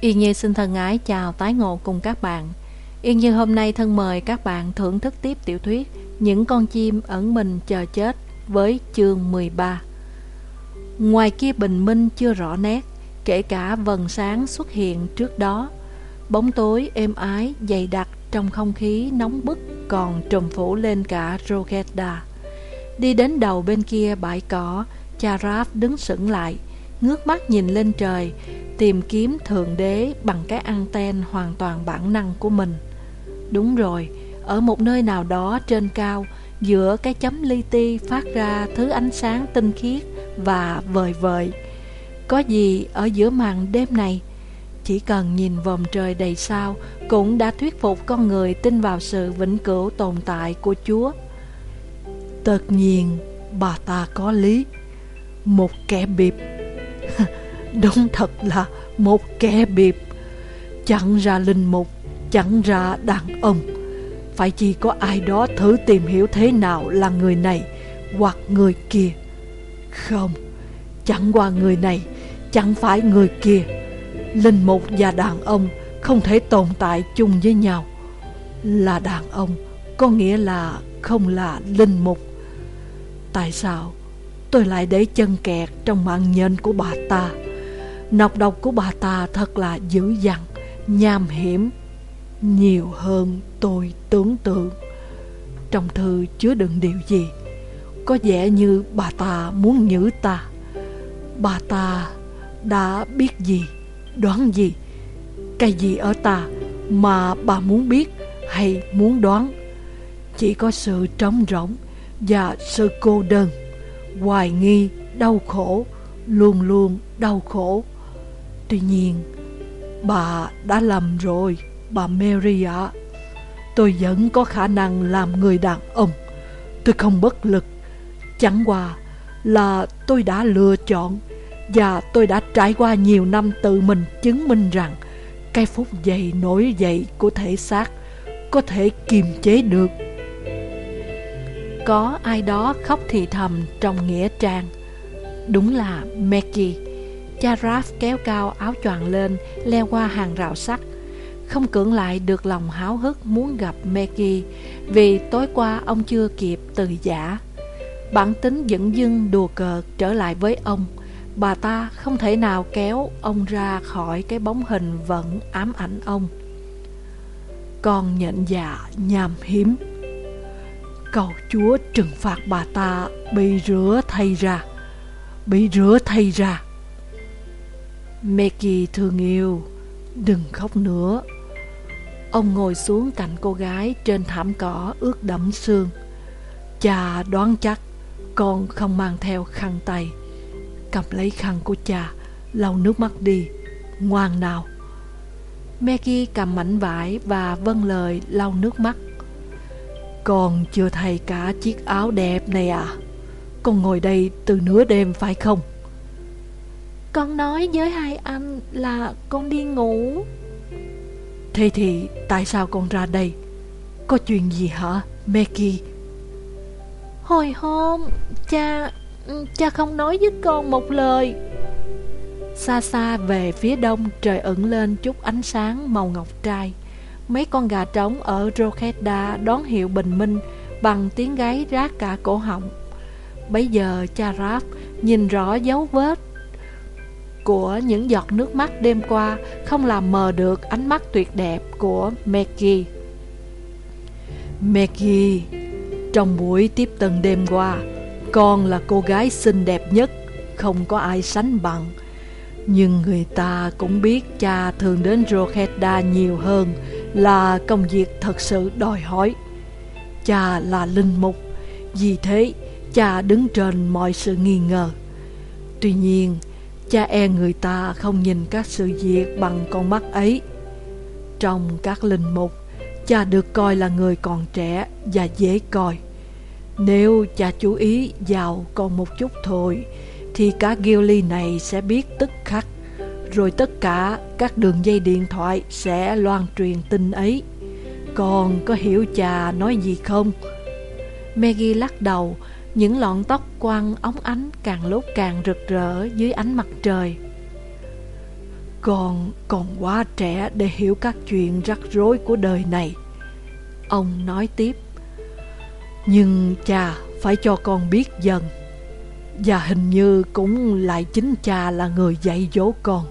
Yên Như xin thân ái chào tái ngộ cùng các bạn. Yên Như hôm nay thân mời các bạn thưởng thức tiếp tiểu thuyết Những con chim ẩn mình chờ chết với chương 13 Ngoài kia bình minh chưa rõ nét, Kể cả vần sáng xuất hiện trước đó, Bóng tối êm ái dày đặc trong không khí nóng bức Còn trùm phủ lên cả Rogeda. Đi đến đầu bên kia bãi cỏ, Charaf đứng sững lại, Ngước mắt nhìn lên trời Tìm kiếm Thượng Đế bằng cái anten hoàn toàn bản năng của mình. Đúng rồi, ở một nơi nào đó trên cao Giữa cái chấm li ti phát ra thứ ánh sáng tinh khiết và vời vợi. Có gì ở giữa màn đêm này? Chỉ cần nhìn vòm trời đầy sao Cũng đã thuyết phục con người tin vào sự vĩnh cửu tồn tại của Chúa. Tất nhiên, bà ta có lý. Một kẻ bịp Đúng thật là một kẻ biệp Chẳng ra linh mục, Chẳng ra đàn ông. Phải chỉ có ai đó thử tìm hiểu thế nào là người này Hoặc người kia? Không, Chẳng qua người này, Chẳng phải người kia. Linh mục và đàn ông Không thể tồn tại chung với nhau. Là đàn ông Có nghĩa là không là linh mục. Tại sao tôi lại để chân kẹt trong mạng nhện của bà ta? Nọc độc của bà ta thật là dữ dằn, nham hiểm, nhiều hơn tôi tưởng tượng. Trong thư chứa đựng điều gì? Có vẻ như bà ta muốn nhử ta. Bà ta đã biết gì, đoán gì, cái gì ở ta mà bà muốn biết hay muốn đoán. Chỉ có sự trống rỗng và sự cô đơn, hoài nghi, đau khổ, luôn luôn đau khổ. Tuy nhiên, bà đã lầm rồi, bà Mary ạ. Tôi vẫn có khả năng làm người đàn ông. Tôi không bất lực. Chẳng qua là tôi đã lựa chọn và tôi đã trải qua nhiều năm tự mình chứng minh rằng cái phút dậy nổi dậy của thể xác có thể kiềm chế được. Có ai đó khóc thì thầm trong nghĩa trang. Đúng là Maggie Cha Raph kéo cao áo choàng lên, leo qua hàng rào sắt. Không cưỡng lại được lòng háo hức muốn gặp Maggie vì tối qua ông chưa kịp từ giả. Bản tính dẫn dưng đùa cợt trở lại với ông. Bà ta không thể nào kéo ông ra khỏi cái bóng hình vẫn ám ảnh ông. Con nhận dạ nhàm hiếm. Cầu Chúa trừng phạt bà ta bị rửa thay ra. Bị rửa thay ra. Meki thương yêu, đừng khóc nữa. Ông ngồi xuống cạnh cô gái trên thảm cỏ ướt đẫm sương. Cha đoán chắc con không mang theo khăn tay. Cầm lấy khăn của cha, lau nước mắt đi, ngoan nào. Maggie cầm mảnh vải và vâng lời lau nước mắt. Con chưa thay cả chiếc áo đẹp này à? Con ngồi đây từ nửa đêm phải không? Con nói với hai anh là con đi ngủ Thế thì tại sao con ra đây? Có chuyện gì hả, Maggie? Hồi hôm, cha, cha không nói với con một lời Xa xa về phía đông trời ẩn lên chút ánh sáng màu ngọc trai Mấy con gà trống ở Rokeda đón hiệu bình minh bằng tiếng gáy rát cả cổ họng Bây giờ cha Raph nhìn rõ dấu vết của những giọt nước mắt đêm qua không làm mờ được ánh mắt tuyệt đẹp của Maggie. Maggie, trong buổi tiếp tân đêm qua, con là cô gái xinh đẹp nhất, không có ai sánh bằng. Nhưng người ta cũng biết cha thường đến Rokeda nhiều hơn là công việc thật sự đòi hỏi. Cha là linh mục, vì thế cha đứng trên mọi sự nghi ngờ. Tuy nhiên, Cha e người ta không nhìn các sự việc bằng con mắt ấy. Trong các linh mục, Cha được coi là người còn trẻ và dễ coi. Nếu cha chú ý vào còn một chút thôi, Thì cả Gilly này sẽ biết tức khắc. Rồi tất cả các đường dây điện thoại sẽ loan truyền tin ấy. Con có hiểu cha nói gì không? Maggie lắc đầu những lọn tóc quăng óng ánh càng lúc càng rực rỡ dưới ánh mặt trời. Con còn quá trẻ để hiểu các chuyện rắc rối của đời này. Ông nói tiếp, Nhưng cha phải cho con biết dần, Và hình như cũng lại chính cha là người dạy dỗ con.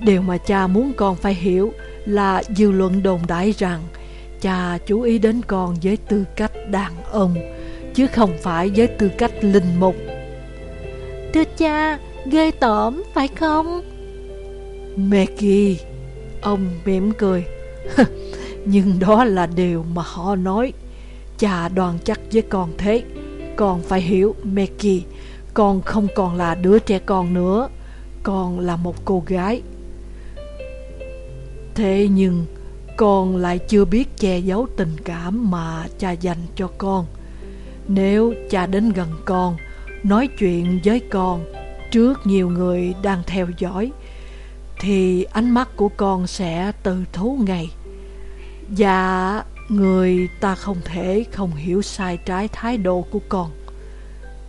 Điều mà cha muốn con phải hiểu là dư luận đồn đại rằng Cha chú ý đến con với tư cách đàn ông Chứ không phải với tư cách linh mục. Thưa cha, ghê tởm phải không? Maggie Ông mỉm cười. Nhưng đó là điều mà họ nói. Cha đoàn chắc với con thế. Con phải hiểu Maggie Con không còn là đứa trẻ con nữa. Con là một cô gái. Thế nhưng Con lại chưa biết che giấu tình cảm mà cha dành cho con. Nếu cha đến gần con Nói chuyện với con Trước nhiều người đang theo dõi thì ánh mắt của con sẽ từ thú ngay. Và người ta không thể không hiểu sai trái thái độ của con.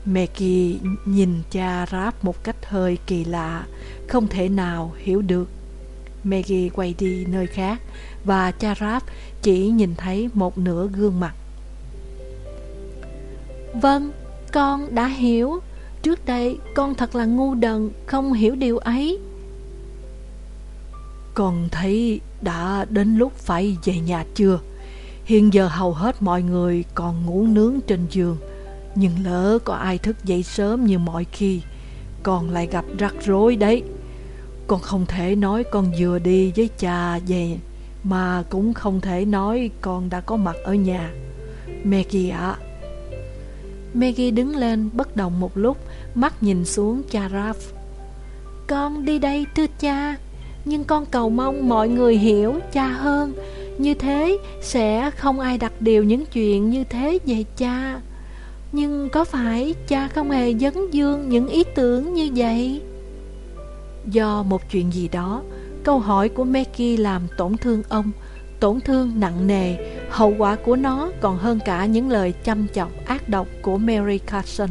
Maggie nhìn cha Ráp một cách hơi kỳ lạ, không thể nào hiểu được. Maggie quay đi nơi khác và cha Ralph chỉ nhìn thấy một nửa gương mặt. Vâng, con đã hiểu. Trước đây con thật là ngu đần, không hiểu điều ấy. Con thấy đã đến lúc phải về nhà chưa? Hiện giờ hầu hết mọi người còn ngủ nướng trên giường Nhưng lỡ có ai thức dậy sớm như mọi khi Con lại gặp rắc rối đấy Con không thể nói con vừa đi với cha về Mà cũng không thể nói con đã có mặt ở nhà Maggie ạ Maggie đứng lên, bất động một lúc, Mắt nhìn xuống cha Ralph. Con đi đây, thưa cha, nhưng con cầu mong mọi người hiểu cha hơn. Như thế sẽ không ai đặt điều những chuyện như thế về cha. Nhưng có phải cha không hề dấn dương những ý tưởng như vậy? Do một chuyện gì đó, Câu hỏi của Maggie làm tổn thương ông Tổn thương nặng nề Hậu quả của nó còn hơn cả những lời chăm chọc ác độc của Mary Carson.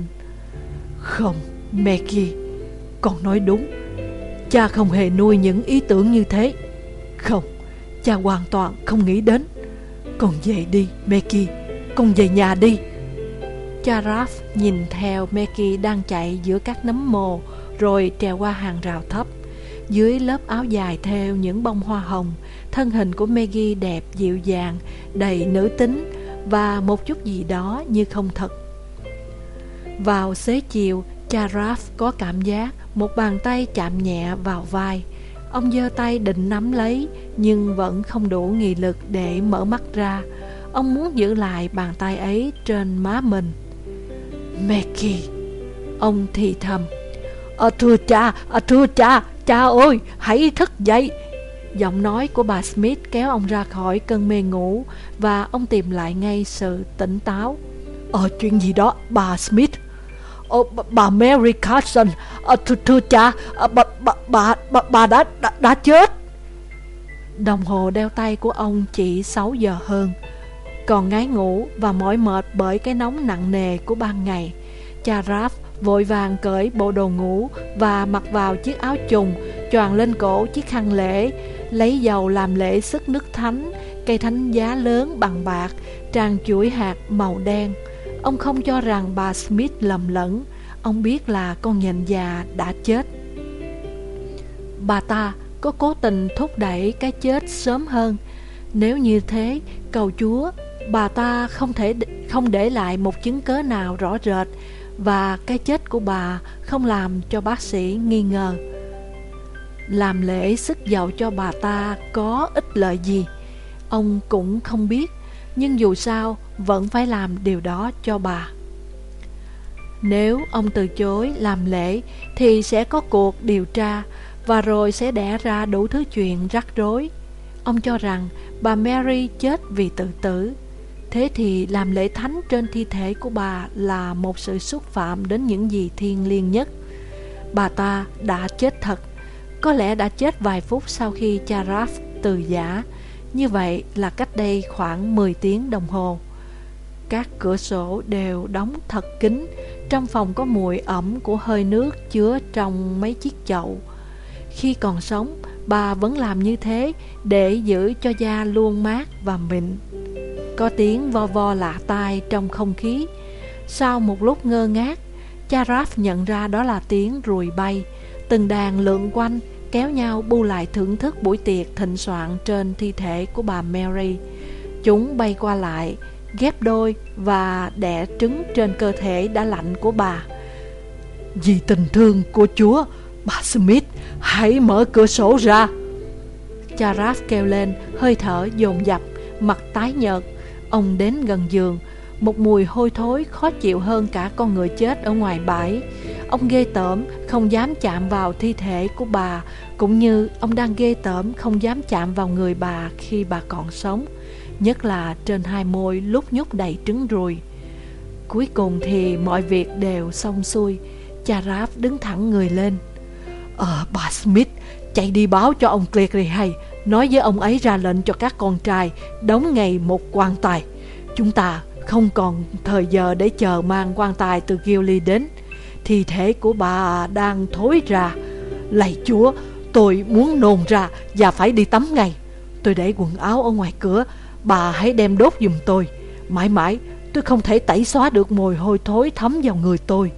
Không, Maggie Con nói đúng. Cha không hề nuôi những ý tưởng như thế. Không Cha hoàn toàn không nghĩ đến. Con về đi Maggie, Con về nhà đi. Cha Raph nhìn theo Maggie đang chạy giữa các nấm mồ Rồi trèo qua hàng rào thấp. Dưới lớp áo dài theo những bông hoa hồng Thân hình của Maggie đẹp dịu dàng Đầy nữ tính Và một chút gì đó như không thật. Vào xế chiều Cha Raph có cảm giác một bàn tay chạm nhẹ vào vai. Ông giơ tay định nắm lấy Nhưng vẫn không đủ nghị lực để mở mắt ra. Ông muốn giữ lại bàn tay ấy trên má mình. Maggie Ông thì thầm. Ở Thưa cha, ở thưa cha, cha ơi, hãy thức dậy. Giọng nói của bà Smith kéo ông ra khỏi cơn mê ngủ Và ông tìm lại ngay sự tỉnh táo. Ờ, chuyện gì đó, bà Smith? Ờ, bà Mary Carson. Ờ, thưa, thưa cha bà, bà, bà, bà, bà đã, đã, đã chết. Đồng hồ đeo tay của ông chỉ 6 giờ hơn. Còn ngái ngủ và mỏi mệt bởi cái nóng nặng nề của ban ngày Cha Raph vội vàng cởi bộ đồ ngủ và mặc vào chiếc áo trùng choàng lên cổ chiếc khăn lễ lấy dầu làm lễ sức nước thánh cây thánh giá lớn bằng bạc tràn chuỗi hạt màu đen. Ông không cho rằng bà Smith lầm lẫn Ông biết là con nhện già đã chết. Bà ta có cố tình thúc đẩy cái chết sớm hơn. Nếu như thế, cầu Chúa Bà ta không thể không để lại một chứng cớ nào rõ rệt. Và cái chết của bà không làm cho bác sĩ nghi ngờ Làm lễ sức giàu cho bà ta có ích lợi gì, Ông cũng không biết, Nhưng dù sao vẫn phải làm điều đó cho bà. Nếu ông từ chối làm lễ thì sẽ có cuộc điều tra và rồi sẽ đẻ ra đủ thứ chuyện rắc rối. Ông cho rằng bà Mary chết vì tự tử. Thế thì làm lễ thánh trên thi thể của bà là một sự xúc phạm đến những gì thiêng liêng nhất. Bà ta đã chết thật, có lẽ đã chết vài phút sau khi cha Raph từ giả. Như vậy là cách đây khoảng 10 tiếng đồng hồ. Các cửa sổ đều đóng thật kín Trong phòng có mùi ẩm của hơi nước chứa trong mấy chiếc chậu Khi còn sống, bà vẫn làm như thế để giữ cho da luôn mát và mịn. Có tiếng vo vo lạ tai trong không khí. Sau một lúc ngơ ngác, cha Raph nhận ra đó là tiếng ruồi bay. Từng đàn lượn quanh, kéo nhau bu lại thưởng thức buổi tiệc thịnh soạn trên thi thể của bà Mary. Chúng bay qua lại, ghép đôi và đẻ trứng trên cơ thể đã lạnh của bà. Vì tình thương của Chúa, bà Smith, hãy mở cửa sổ ra. Cha Raph kêu lên, hơi thở dồn dập, mặt tái nhợt. Ông đến gần giường, một mùi hôi thối khó chịu hơn cả con người chết ở ngoài bãi. Ông ghê tởm, không dám chạm vào thi thể của bà, cũng như ông đang ghê tởm không dám chạm vào người bà khi bà còn sống, nhất là trên hai môi lúc nhúc đầy trứng ruồi. Cuối cùng thì mọi việc đều xong xuôi, cha Ráp đứng thẳng người lên. Ờ, bà Smith, chạy đi báo cho ông Cleary hay, nói với ông ấy ra lệnh cho các con trai đóng ngày một quan tài. Chúng ta không còn thời giờ để chờ mang quan tài từ Gilly đến. Thi thể của bà đang thối ra. Lạy Chúa, tôi muốn nôn ra và phải đi tắm ngay. Tôi để quần áo ở ngoài cửa, bà hãy đem đốt giùm tôi. Mãi mãi, tôi không thể tẩy xóa được mùi hôi thối thấm vào người tôi.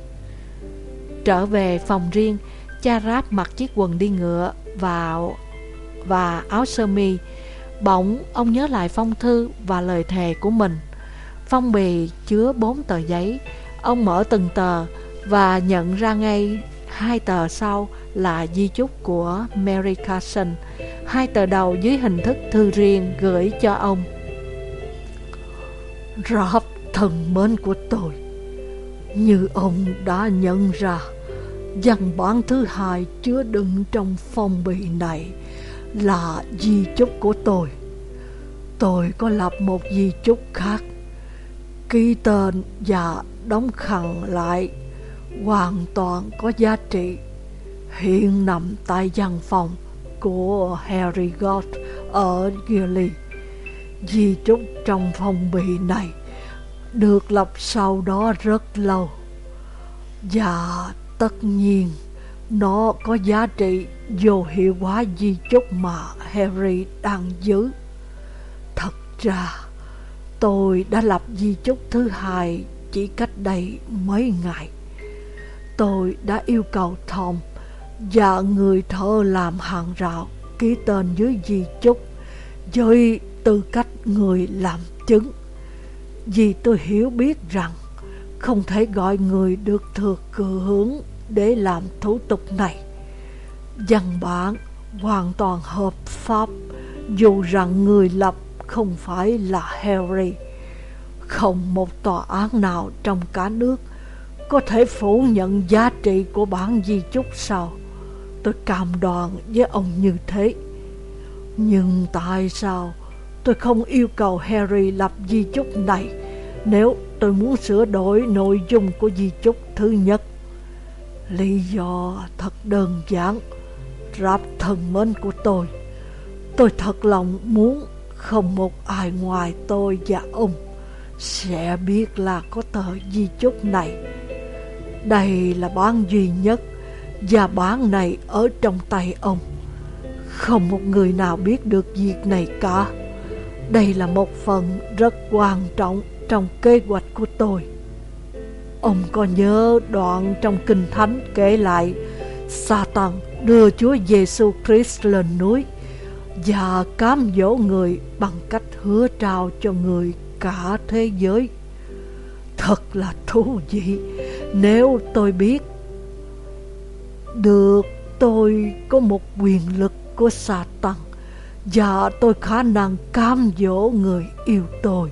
Trở về phòng riêng, cha Ráp mặc chiếc quần đi ngựa vào và áo sơ mi. Bỗng ông nhớ lại phong thư và lời thề của mình. Phong bì chứa bốn tờ giấy. Ông mở từng tờ và nhận ra ngay hai tờ sau là di chúc của Mary Carson. Hai tờ đầu dưới hình thức thư riêng gửi cho ông. Rob thần mến của tôi, như ông đã nhận ra, văn bản thứ hai chứa đựng trong phong bì này là di chúc của tôi. Tôi có lập một di chúc khác, ký tên và đóng khẳng lại, hoàn toàn có giá trị. Hiện nằm tại văn phòng của Harry Gott ở Gilly. Di chúc trong phong bì này được lập sau đó rất lâu. Và tất nhiên nó có giá trị vô hiệu hóa di chúc mà Harry đang giữ. Thật ra, tôi đã lập di chúc thứ hai chỉ cách đây mấy ngày. Tôi đã yêu cầu Tom và người thợ làm hàng rào ký tên dưới di chúc với tư cách người làm chứng. Vì tôi hiểu biết rằng không thể gọi người được thừa cử hướng để làm thủ tục này. Văn bản hoàn toàn hợp pháp, dù rằng người lập không phải là Harry. Không một tòa án nào trong cả nước có thể phủ nhận giá trị của bản di chúc sau. Tôi cam đoan với ông như thế. Nhưng tại sao tôi không yêu cầu Harry lập di chúc này nếu tôi muốn sửa đổi nội dung của di chúc thứ nhất? Lý do thật đơn giản, Rạp thần mến của tôi. Tôi thật lòng muốn không một ai ngoài tôi và ông sẽ biết là có tờ di chúc này. Đây là bản duy nhất và bản này ở trong tay ông. Không một người nào biết được việc này cả. Đây là một phần rất quan trọng trong kế hoạch của tôi. Ông có nhớ đoạn trong Kinh Thánh kể lại, Satan đưa Chúa Giêsu Christ lên núi và cám dỗ người bằng cách hứa trao cho người cả thế giới. Thật là thú vị nếu tôi biết được tôi có một quyền lực của Satan và tôi khả năng cám dỗ người yêu tôi.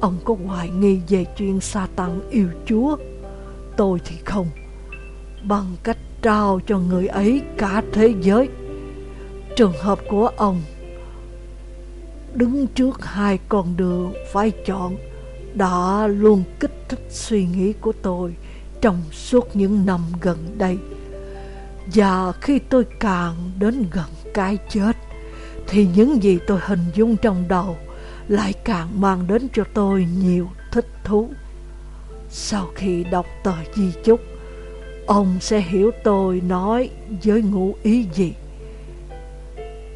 Ông có hoài nghi về chuyện Satan yêu Chúa? Tôi thì không. Bằng cách trao cho người ấy cả thế giới. Trường hợp của ông, Đứng trước hai con đường phải chọn, Đã luôn kích thích suy nghĩ của tôi Trong suốt những năm gần đây. Và khi tôi càng đến gần cái chết, Thì những gì tôi hình dung trong đầu lại càng mang đến cho tôi nhiều thích thú. Sau khi đọc tờ di chúc, ông sẽ hiểu tôi nói với ngụ ý gì.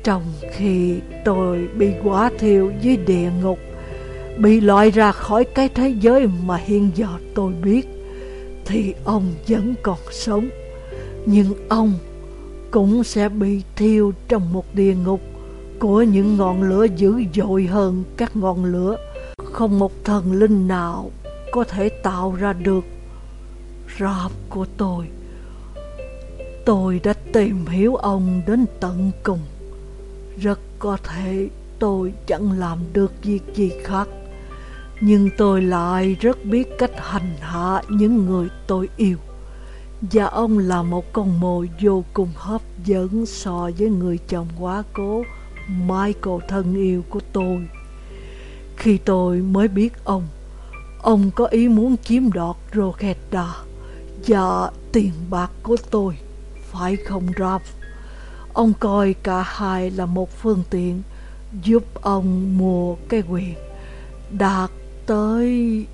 Trong khi tôi bị quả thiêu dưới địa ngục Bị loại ra khỏi cái thế giới mà hiện giờ tôi biết Thì ông vẫn còn sống Nhưng ông cũng sẽ bị thiêu trong một địa ngục của những ngọn lửa dữ dội hơn các ngọn lửa. Không một thần linh nào có thể tạo ra được Rap của tôi. Tôi đã tìm hiểu ông đến tận cùng. Rất có thể tôi chẳng làm được việc gì khác. Nhưng tôi lại rất biết cách hành hạ những người tôi yêu. Và ông là một con mồi vô cùng hấp dẫn so với người chồng quá cố. Michael thân yêu của tôi Khi tôi mới biết ông Ông có ý muốn chiếm đoạt Roketa Và tiền bạc của tôi, phải không, Ralph? Ông coi cả hai là một phương tiện giúp ông mua cái quyền đạt tới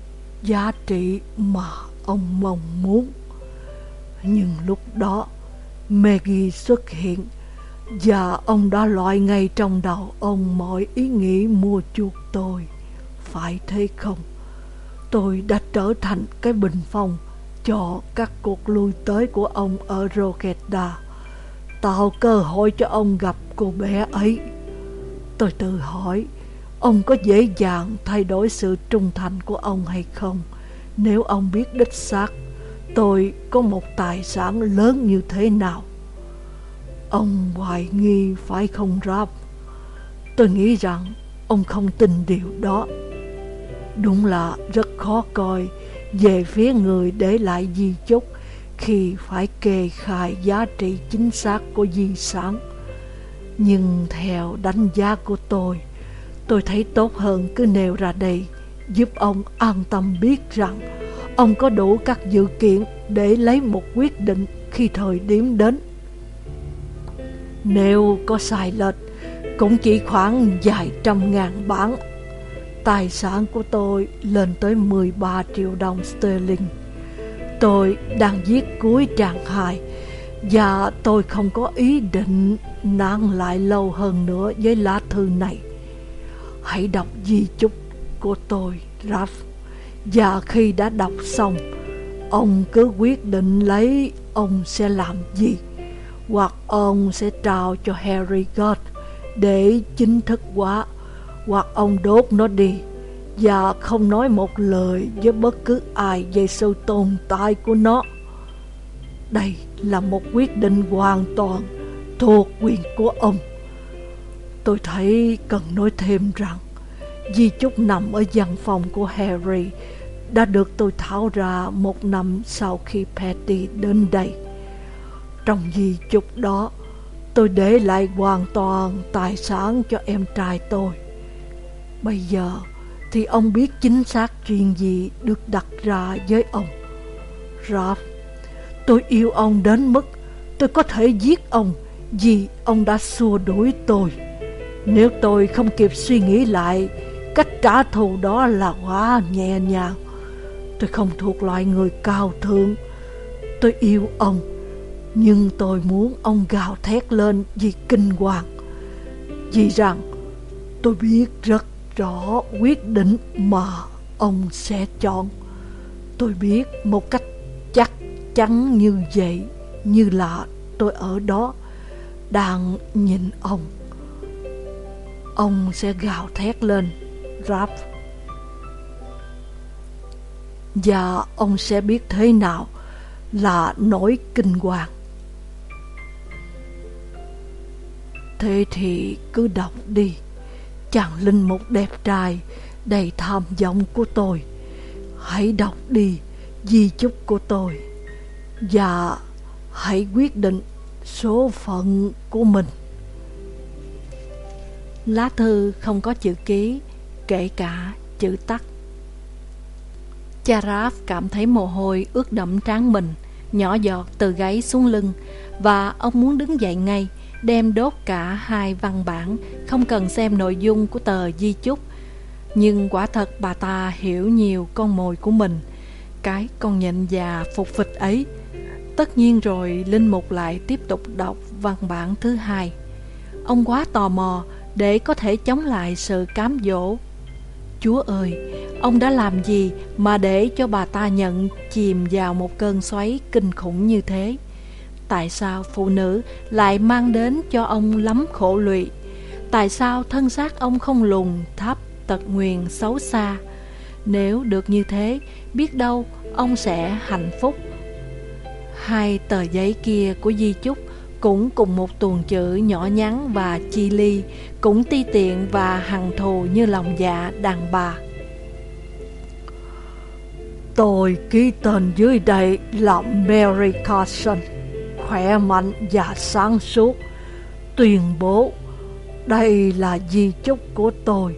giá trị mà ông mong muốn. Nhưng lúc đó, Maggie xuất hiện và ông đã loại ngay trong đầu ông mọi ý nghĩ mua chuộc tôi. Phải thế không? Tôi đã trở thành cái bình phong cho các cuộc lui tới của ông ở Roketa, tạo cơ hội cho ông gặp cô bé ấy. Tôi tự hỏi, ông có dễ dàng thay đổi sự trung thành của ông hay không nếu ông biết đích xác tôi có một tài sản lớn như thế nào? Ông hoài nghi phải không Rap? Tôi nghĩ rằng ông không tin điều đó. Đúng là rất khó coi về phía người để lại di chúc khi phải kê khai giá trị chính xác của di sản. Nhưng theo đánh giá của tôi, tôi thấy tốt hơn cứ nêu ra đây giúp ông an tâm biết rằng ông có đủ các dự kiện để lấy một quyết định khi thời điểm đến. Nếu có sai lệch, cũng chỉ khoảng vài trăm ngàn bản Tài sản của tôi lên tới 13 triệu đồng sterling. Tôi đang viết cuối trang hài và tôi không có ý định nán lại lâu hơn nữa với lá thư này. Hãy đọc di chúc của tôi, Raph. Và khi đã đọc xong, ông cứ quyết định lấy ông sẽ làm gì. Hoặc ông sẽ trao cho Harry God để chính thức hóa, hoặc ông đốt nó đi và không nói một lời với bất cứ ai về sự tồn tại của nó. Đây là một quyết định hoàn toàn thuộc quyền của ông. Tôi thấy cần nói thêm rằng, di chúc nằm ở văn phòng của Harry đã được tôi tháo ra một năm sau khi Patty đến đây. Trong di chúc đó, tôi để lại hoàn toàn tài sản cho em trai tôi. Bây giờ thì ông biết chính xác chuyện gì được đặt ra với ông. Ralph, tôi yêu ông đến mức tôi có thể giết ông vì ông đã xua đuổi tôi. Nếu tôi không kịp suy nghĩ lại, cách trả thù đó là quá nhẹ nhàng. Tôi không thuộc loại người cao thượng. Tôi yêu ông, nhưng tôi muốn ông gào thét lên vì kinh hoàng. Vì rằng tôi biết rất rõ quyết định mà ông sẽ chọn. Tôi biết một cách chắc chắn như vậy, như là tôi ở đó, đang nhìn ông. Ông sẽ gào thét lên, rap. Và ông sẽ biết thế nào là nỗi kinh hoàng. Thế thì cứ đọc đi. Chàng linh mục đẹp trai, đầy tham vọng của tôi. Hãy đọc đi, di chúc của tôi. Và hãy quyết định số phận của mình. Lá thư không có chữ ký, kể cả chữ tắt. Cha cảm thấy mồ hôi ướt đẫm trán mình, nhỏ giọt từ gáy xuống lưng, và ông muốn đứng dậy ngay đem đốt cả hai văn bản, không cần xem nội dung của tờ di chúc. Nhưng quả thật bà ta hiểu nhiều con mồi của mình, cái con nhện già phục phịch ấy. Tất nhiên rồi, Linh Mục lại tiếp tục đọc văn bản thứ hai. Ông quá tò mò để có thể chống lại sự cám dỗ. Chúa ơi, ông đã làm gì mà để cho bà ta nhận chìm vào một cơn xoáy kinh khủng như thế? Tại sao phụ nữ lại mang đến cho ông lắm khổ lụy? Tại sao thân xác ông không lùn, thấp, tật nguyền, xấu xa? Nếu được như thế, biết đâu ông sẽ hạnh phúc. Hai tờ giấy kia của Di Chúc cũng cùng một tuần chữ nhỏ nhắn và chi ly, cũng ti tiện và hằng thù như lòng dạ đàn bà. Tôi ký tên dưới đây là Mary Carson, khỏe mạnh và sáng suốt, tuyên bố đây là di chúc của tôi,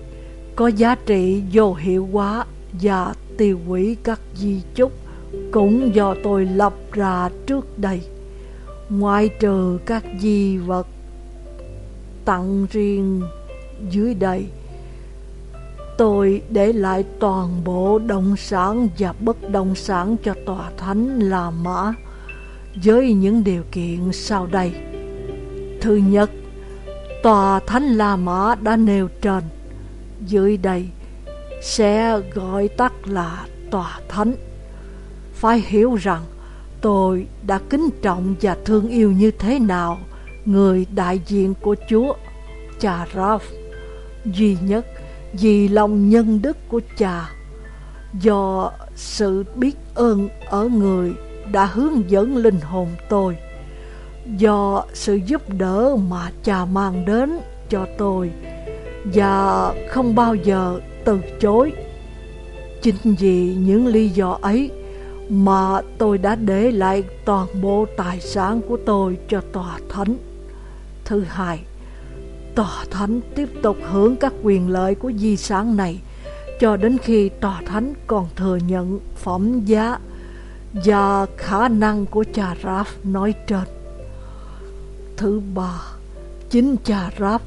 có giá trị vô hiệu hóa và tiêu hủy các di chúc cũng do tôi lập ra trước đây. Ngoại trừ các di vật tặng riêng dưới đây tôi để lại toàn bộ động sản và bất động sản cho tòa thánh La Mã với những điều kiện sau đây. Thứ nhất, tòa thánh La Mã đã nêu trên, dưới đây sẽ gọi tắt là tòa thánh. Phải hiểu rằng tôi đã kính trọng và thương yêu như thế nào người đại diện của Chúa, cha Ralph, duy nhất vì lòng nhân đức của cha, do sự biết ơn ở người đã hướng dẫn linh hồn tôi, do sự giúp đỡ mà cha mang đến cho tôi và không bao giờ từ chối. Chính vì những lý do ấy mà tôi đã để lại toàn bộ tài sản của tôi cho tòa thánh. Thứ hai, tòa thánh tiếp tục hưởng các quyền lợi của di sản này cho đến khi tòa thánh còn thừa nhận phẩm giá và khả năng của cha Raf nói trên. Thứ ba, chính cha Raf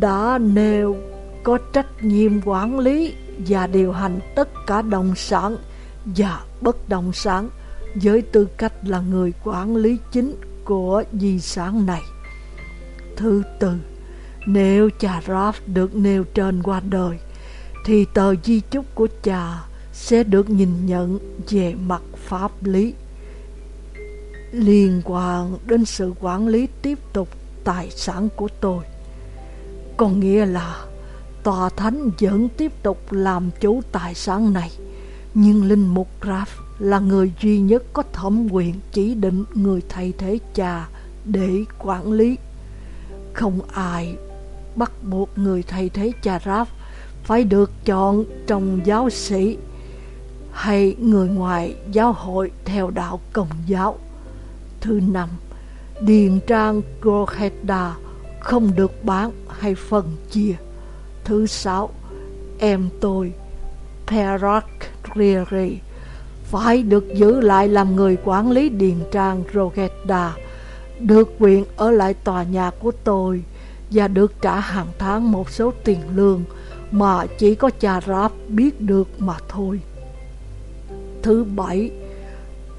đã nêu có trách nhiệm quản lý và điều hành tất cả đồng sản và bất động sản với tư cách là người quản lý chính của di sản này. Thứ tư, nếu cha raf được nêu trên qua đời, thì tờ di chúc của cha sẽ được nhìn nhận về mặt pháp lý liên quan đến sự quản lý tiếp tục tài sản của tôi. Có nghĩa là tòa thánh vẫn tiếp tục làm chủ tài sản này, nhưng linh mục Graf là người duy nhất có thẩm quyền chỉ định người thay thế cha để quản lý. Không ai bắt buộc người thay thế cha Graf phải được chọn trong giáo sĩ hay người ngoài giáo hội theo đạo Công giáo. Thứ năm, điền trang Groheda không được bán hay phân chia. Thứ sáu, em tôi, Perak Riri, phải được giữ lại làm người quản lý điền trang Rogeda, được quyền ở lại tòa nhà của tôi và được trả hàng tháng một số tiền lương mà chỉ có cha Ráp biết được mà thôi. Thứ bảy,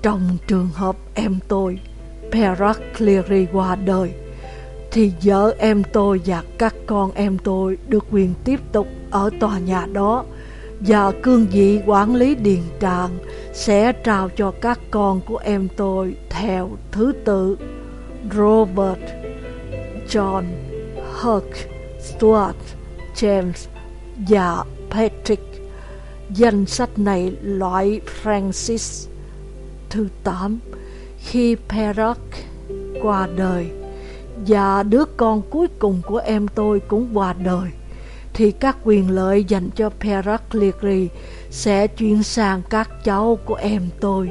trong trường hợp em tôi, Perak Cleary qua đời, thì vợ em tôi và các con em tôi được quyền tiếp tục ở tòa nhà đó và cương vị quản lý điền tràng sẽ trao cho các con của em tôi theo thứ tự Robert, John, Huck, Stuart, James và Patrick. Danh sách này loại Francis. Thứ 8. Khi Perak qua đời và đứa con cuối cùng của em tôi cũng qua đời, thì các quyền lợi dành cho perak Pericles sẽ chuyển sang các cháu của em tôi.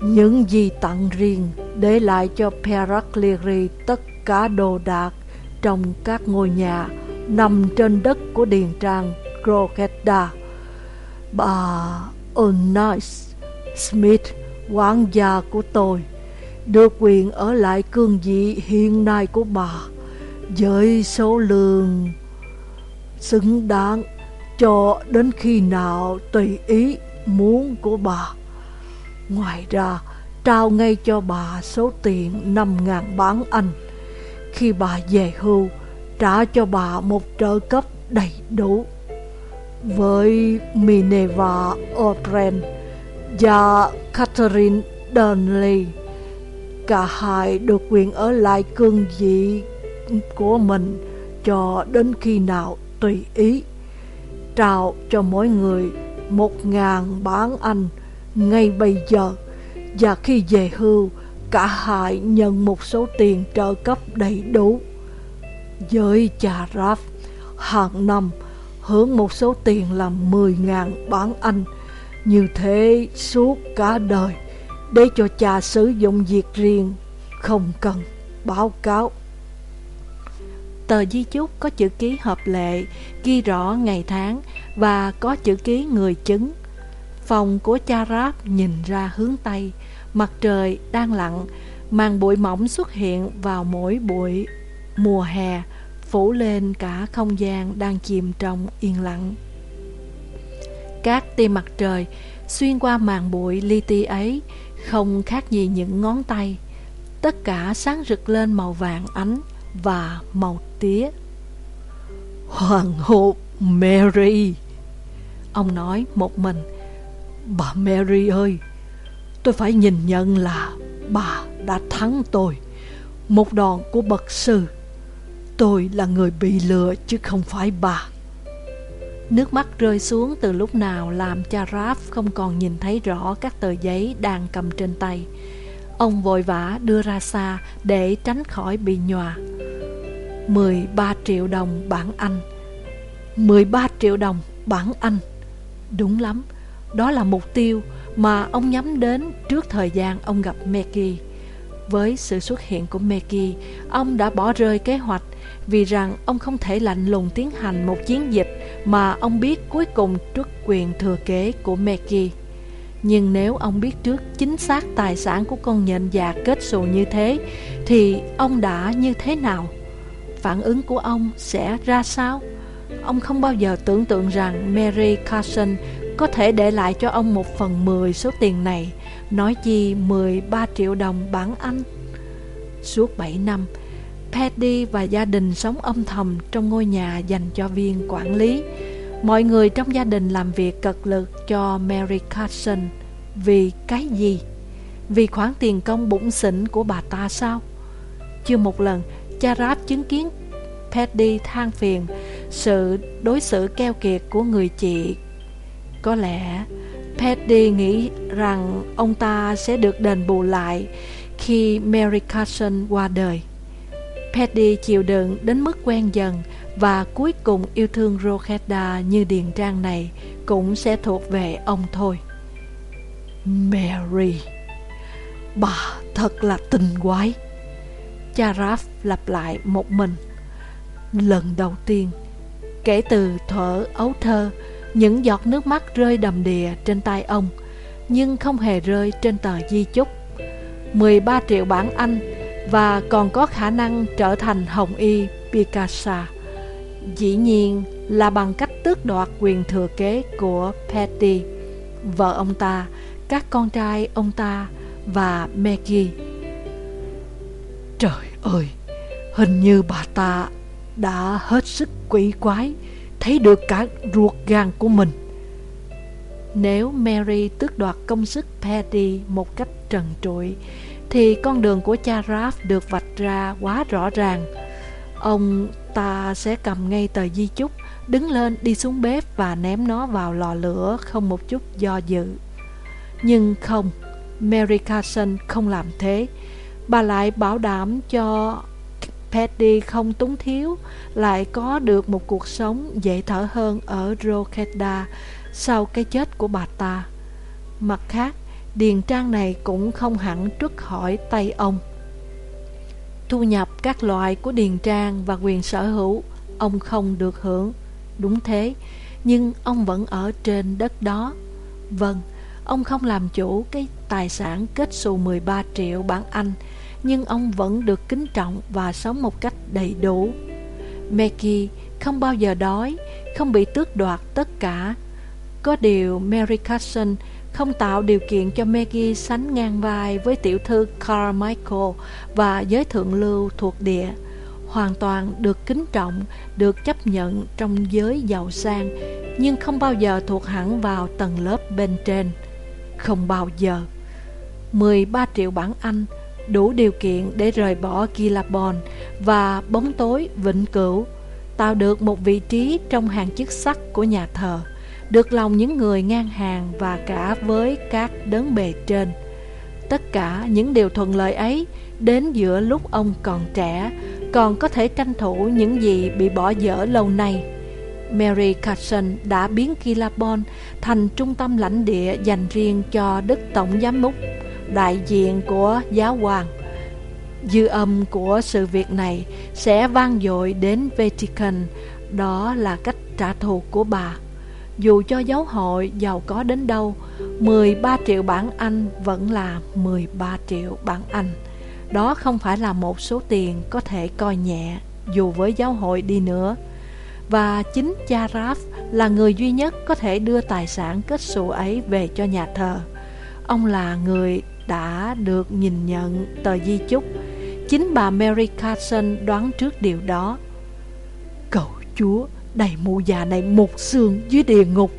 Những gì tặng riêng để lại cho perak Pericles tất cả đồ đạc trong các ngôi nhà nằm trên đất của điền trang Croqueta. Bà Onice Smith, quản gia của tôi, được quyền ở lại cương vị hiện nay của bà với số lượng xứng đáng cho đến khi nào tùy ý muốn của bà. Ngoài ra, trao ngay cho bà số tiền 5.000 bán Anh. Khi bà về hưu, trả cho bà một trợ cấp đầy đủ. Với Minerva O'Brien và Catherine Donnelly, cả hai được quyền ở lại cương vị của mình cho đến khi nào tùy ý. Trao cho mỗi người một ngàn bán Anh ngay bây giờ và khi về hưu cả hai nhận một số tiền trợ cấp đầy đủ. Với cha Ralph, hàng năm hưởng một số tiền là 10.000 bán Anh, như thế suốt cả đời, để cho cha sử dụng việc riêng, không cần báo cáo. Tờ di chúc có chữ ký hợp lệ, ghi rõ ngày tháng và có chữ ký người chứng. Phòng của cha Ráp nhìn ra hướng Tây, mặt trời đang lặn, màn bụi mỏng xuất hiện vào mỗi buổi mùa hè, phủ lên cả không gian đang chìm trong yên lặng. Các tia mặt trời xuyên qua màn bụi li ti ấy không khác gì những ngón tay. Tất cả sáng rực lên màu vàng ánh và màu tía. Hoàng hôn Mary! Ông nói một mình. Bà Mary ơi, tôi phải nhìn nhận là bà đã thắng tôi. Một đòn của bậc sư. Tôi là người bị lừa chứ không phải bà. Nước mắt rơi xuống từ lúc nào làm cha Raph không còn nhìn thấy rõ các tờ giấy đang cầm trên tay. Ông vội vã đưa ra xa để tránh khỏi bị nhòa. 13 triệu đồng bản Anh 13 triệu đồng bản Anh Đúng lắm, đó là mục tiêu mà ông nhắm đến trước thời gian ông gặp Maggie. Với sự xuất hiện của Maggie, ông đã bỏ rơi kế hoạch vì rằng ông không thể lạnh lùng tiến hành một chiến dịch mà ông biết cuối cùng trước quyền thừa kế của Maggie. Nhưng nếu ông biết trước chính xác tài sản của con nhện già kết xù như thế, thì ông đã như thế nào? Phản ứng của ông sẽ ra sao? Ông không bao giờ tưởng tượng rằng Mary Carson có thể để lại cho ông một phần mười số tiền này, nói chi 13 triệu đồng bản Anh. Suốt 7 năm, Paddy và gia đình sống âm thầm trong ngôi nhà dành cho viên quản lý. Mọi người trong gia đình làm việc cật lực cho Mary Carson. Vì cái gì? Vì khoản tiền công bụng xỉn của bà ta sao? Chưa một lần, cha Ráp chứng kiến Paddy than phiền sự đối xử keo kiệt của người chị. Có lẽ Paddy nghĩ rằng ông ta sẽ được đền bù lại khi Mary Carson qua đời. Paddy chịu đựng đến mức quen dần và cuối cùng yêu thương Rokeda như điền trang này cũng sẽ thuộc về ông thôi. Mary, bà thật là tình quái. Cha lặp lại một mình. Lần đầu tiên, kể từ thở ấu thơ, những giọt nước mắt rơi đầm đìa trên tay ông, nhưng không hề rơi trên tờ di chúc. 13 triệu bảng Anh và còn có khả năng trở thành Hồng Y Picasso. Dĩ nhiên là bằng cách tước đoạt quyền thừa kế của Patty, vợ ông ta, các con trai ông ta và Maggie. Trời ơi, hình như bà ta đã hết sức quỷ quái, thấy được cả ruột gan của mình. Nếu Mary tước đoạt công sức Patty một cách trần trụi, thì con đường của cha Raph được vạch ra quá rõ ràng. Ông ta sẽ cầm ngay tờ di chúc, đứng lên đi xuống bếp và ném nó vào lò lửa không một chút do dự. Nhưng không, Mary Carson không làm thế. Bà lại bảo đảm cho Paddy không túng thiếu, lại có được một cuộc sống dễ thở hơn ở Rokeda sau cái chết của bà ta. Mặt khác, điền trang này cũng không hẳn trút khỏi tay ông. Thu nhập các loại của điền trang và quyền sở hữu, ông không được hưởng. Đúng thế, nhưng ông vẫn ở trên đất đó. Vâng, ông không làm chủ cái tài sản kết xù 13 triệu bảng Anh, nhưng ông vẫn được kính trọng và sống một cách đầy đủ. Maggie không bao giờ đói, không bị tước đoạt tất cả. Có điều Mary Carson không tạo điều kiện cho Maggie sánh ngang vai với tiểu thư Carmichael và giới thượng lưu thuộc địa, hoàn toàn được kính trọng, được chấp nhận trong giới giàu sang, nhưng không bao giờ thuộc hẳn vào tầng lớp bên trên. Không bao giờ. 13 triệu bảng Anh đủ điều kiện để rời bỏ Gilabon và bóng tối vĩnh cửu, tạo được một vị trí trong hàng chức sắc của nhà thờ, được lòng những người ngang hàng và cả với các đấng bề trên. Tất cả những điều thuận lợi ấy đến giữa lúc ông còn trẻ, còn có thể tranh thủ những gì bị bỏ dở lâu nay. Mary Carson đã biến kilabon thành trung tâm lãnh địa dành riêng cho Đức Tổng Giám mục, đại diện của giáo hoàng. Dư âm của sự việc này sẽ vang dội đến Vatican, đó là cách trả thù của bà. Dù cho giáo hội giàu có đến đâu, 13 triệu bảng Anh vẫn là 13 triệu bảng Anh. Đó không phải là một số tiền có thể coi nhẹ, dù với giáo hội đi nữa. Và chính cha Raph là người duy nhất có thể đưa tài sản kết xù ấy về cho nhà thờ. Ông là người đã được nhìn nhận tờ di chúc. Chính bà Mary Carson đoán trước điều đó. Cầu Chúa đầy mụ già này một xương dưới địa ngục.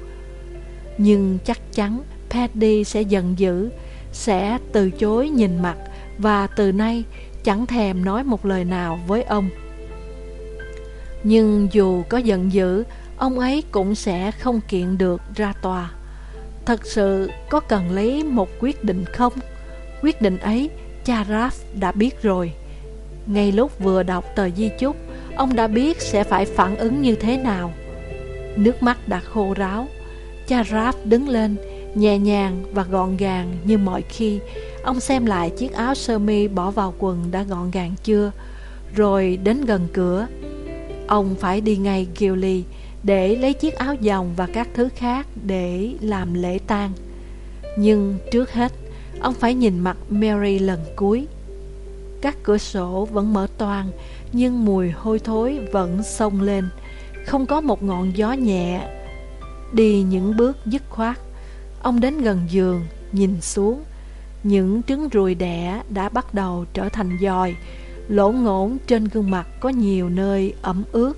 Nhưng chắc chắn Paddy sẽ giận dữ, sẽ từ chối nhìn mặt và từ nay chẳng thèm nói một lời nào với ông. Nhưng dù có giận dữ, ông ấy cũng sẽ không kiện được ra tòa. Thật sự có cần lấy một quyết định không? Quyết định ấy, cha Raph đã biết rồi. Ngay lúc vừa đọc tờ di chúc, ông đã biết sẽ phải phản ứng như thế nào. Nước mắt đã khô ráo. Cha Raph đứng lên, nhẹ nhàng và gọn gàng như mọi khi. Ông xem lại chiếc áo sơ mi bỏ vào quần đã gọn gàng chưa, rồi đến gần cửa. Ông phải đi ngay Gilly để lấy chiếc áo dòng và các thứ khác để làm lễ tang. Nhưng trước hết, ông phải nhìn mặt Mary lần cuối. Các cửa sổ vẫn mở toang, nhưng mùi hôi thối vẫn xông lên. Không có một ngọn gió nhẹ. Đi những bước dứt khoát, ông đến gần giường, nhìn xuống. Những trứng ruồi đẻ đã bắt đầu trở thành dòi, lỗ ngổn trên gương mặt có nhiều nơi ẩm ướt.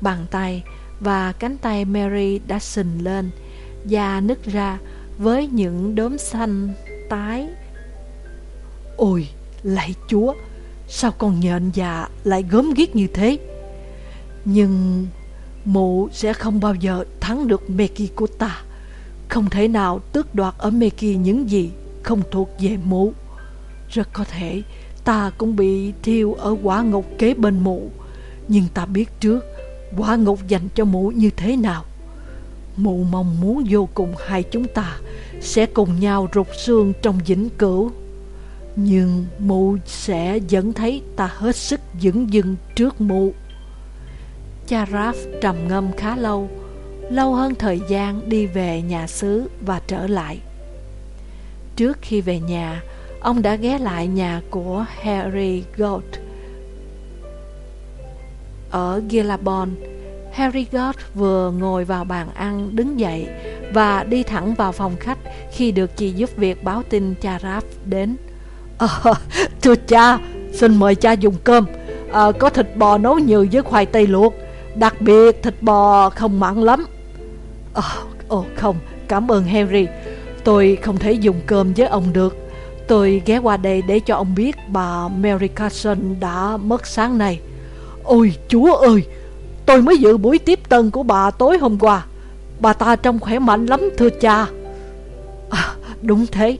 Bàn tay và cánh tay Mary đã sình lên, da nứt ra với những đốm xanh tái. Ôi, lạy chúa, sao con nhện già lại gớm ghiếc như thế? Nhưng mụ sẽ không bao giờ thắng được Meki của ta. Không thể nào tước đoạt ở Meki những gì không thuộc về mụ. Rất có thể ta cũng bị thiêu ở quả ngục kế bên mụ. Nhưng ta biết trước, quả ngục dành cho mụ như thế nào. Mụ mong muốn vô cùng hai chúng ta sẽ cùng nhau rụt xương trong vĩnh cửu. Nhưng mụ sẽ vẫn thấy ta hết sức dững dưng trước mụ. Cha Raph trầm ngâm khá lâu, lâu hơn thời gian đi về nhà xứ và trở lại. Trước khi về nhà, ông đã ghé lại nhà của Harry Gold ở Gillabon, Harry Gold vừa ngồi vào bàn ăn đứng dậy và đi thẳng vào phòng khách khi được chị giúp việc báo tin cha Raph đến. À, thưa cha, xin mời cha dùng cơm. À, có thịt bò nấu nhừ với khoai tây luộc, đặc biệt thịt bò không mặn lắm. À, ồ không, cảm ơn Henry, Tôi không thể dùng cơm với ông được. Tôi ghé qua đây để cho ông biết bà Mary Carson đã mất sáng nay. Ôi chúa ơi, tôi mới dự buổi tiếp tân của bà tối hôm qua. Bà ta trông khỏe mạnh lắm thưa cha. À, đúng thế,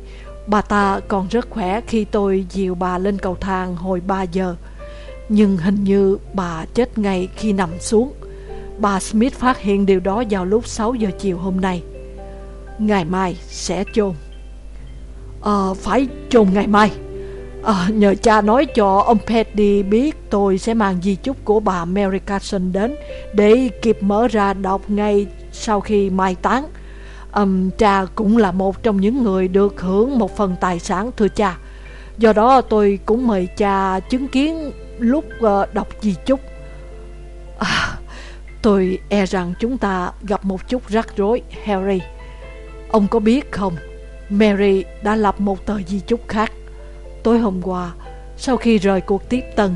bà ta còn rất khỏe khi tôi dìu bà lên cầu thang hồi 3 giờ. Nhưng hình như bà chết ngay khi nằm xuống. Bà Smith phát hiện điều đó vào lúc 6 giờ chiều hôm nay. Ngày mai sẽ chôn. Ờ, phải chôn ngày mai. À, nhờ cha nói cho ông Petty biết tôi sẽ mang di chúc của bà Mary Carson đến để kịp mở ra đọc ngay sau khi mai táng. Um, cha cũng là một trong những người được hưởng một phần tài sản thưa cha. Do đó tôi cũng mời cha chứng kiến lúc uh, đọc di chúc. À, tôi e rằng chúng ta gặp một chút rắc rối, Harry. Ông có biết không, Mary đã lập một tờ di chúc khác Tối hôm qua, sau khi rời cuộc tiếp tân,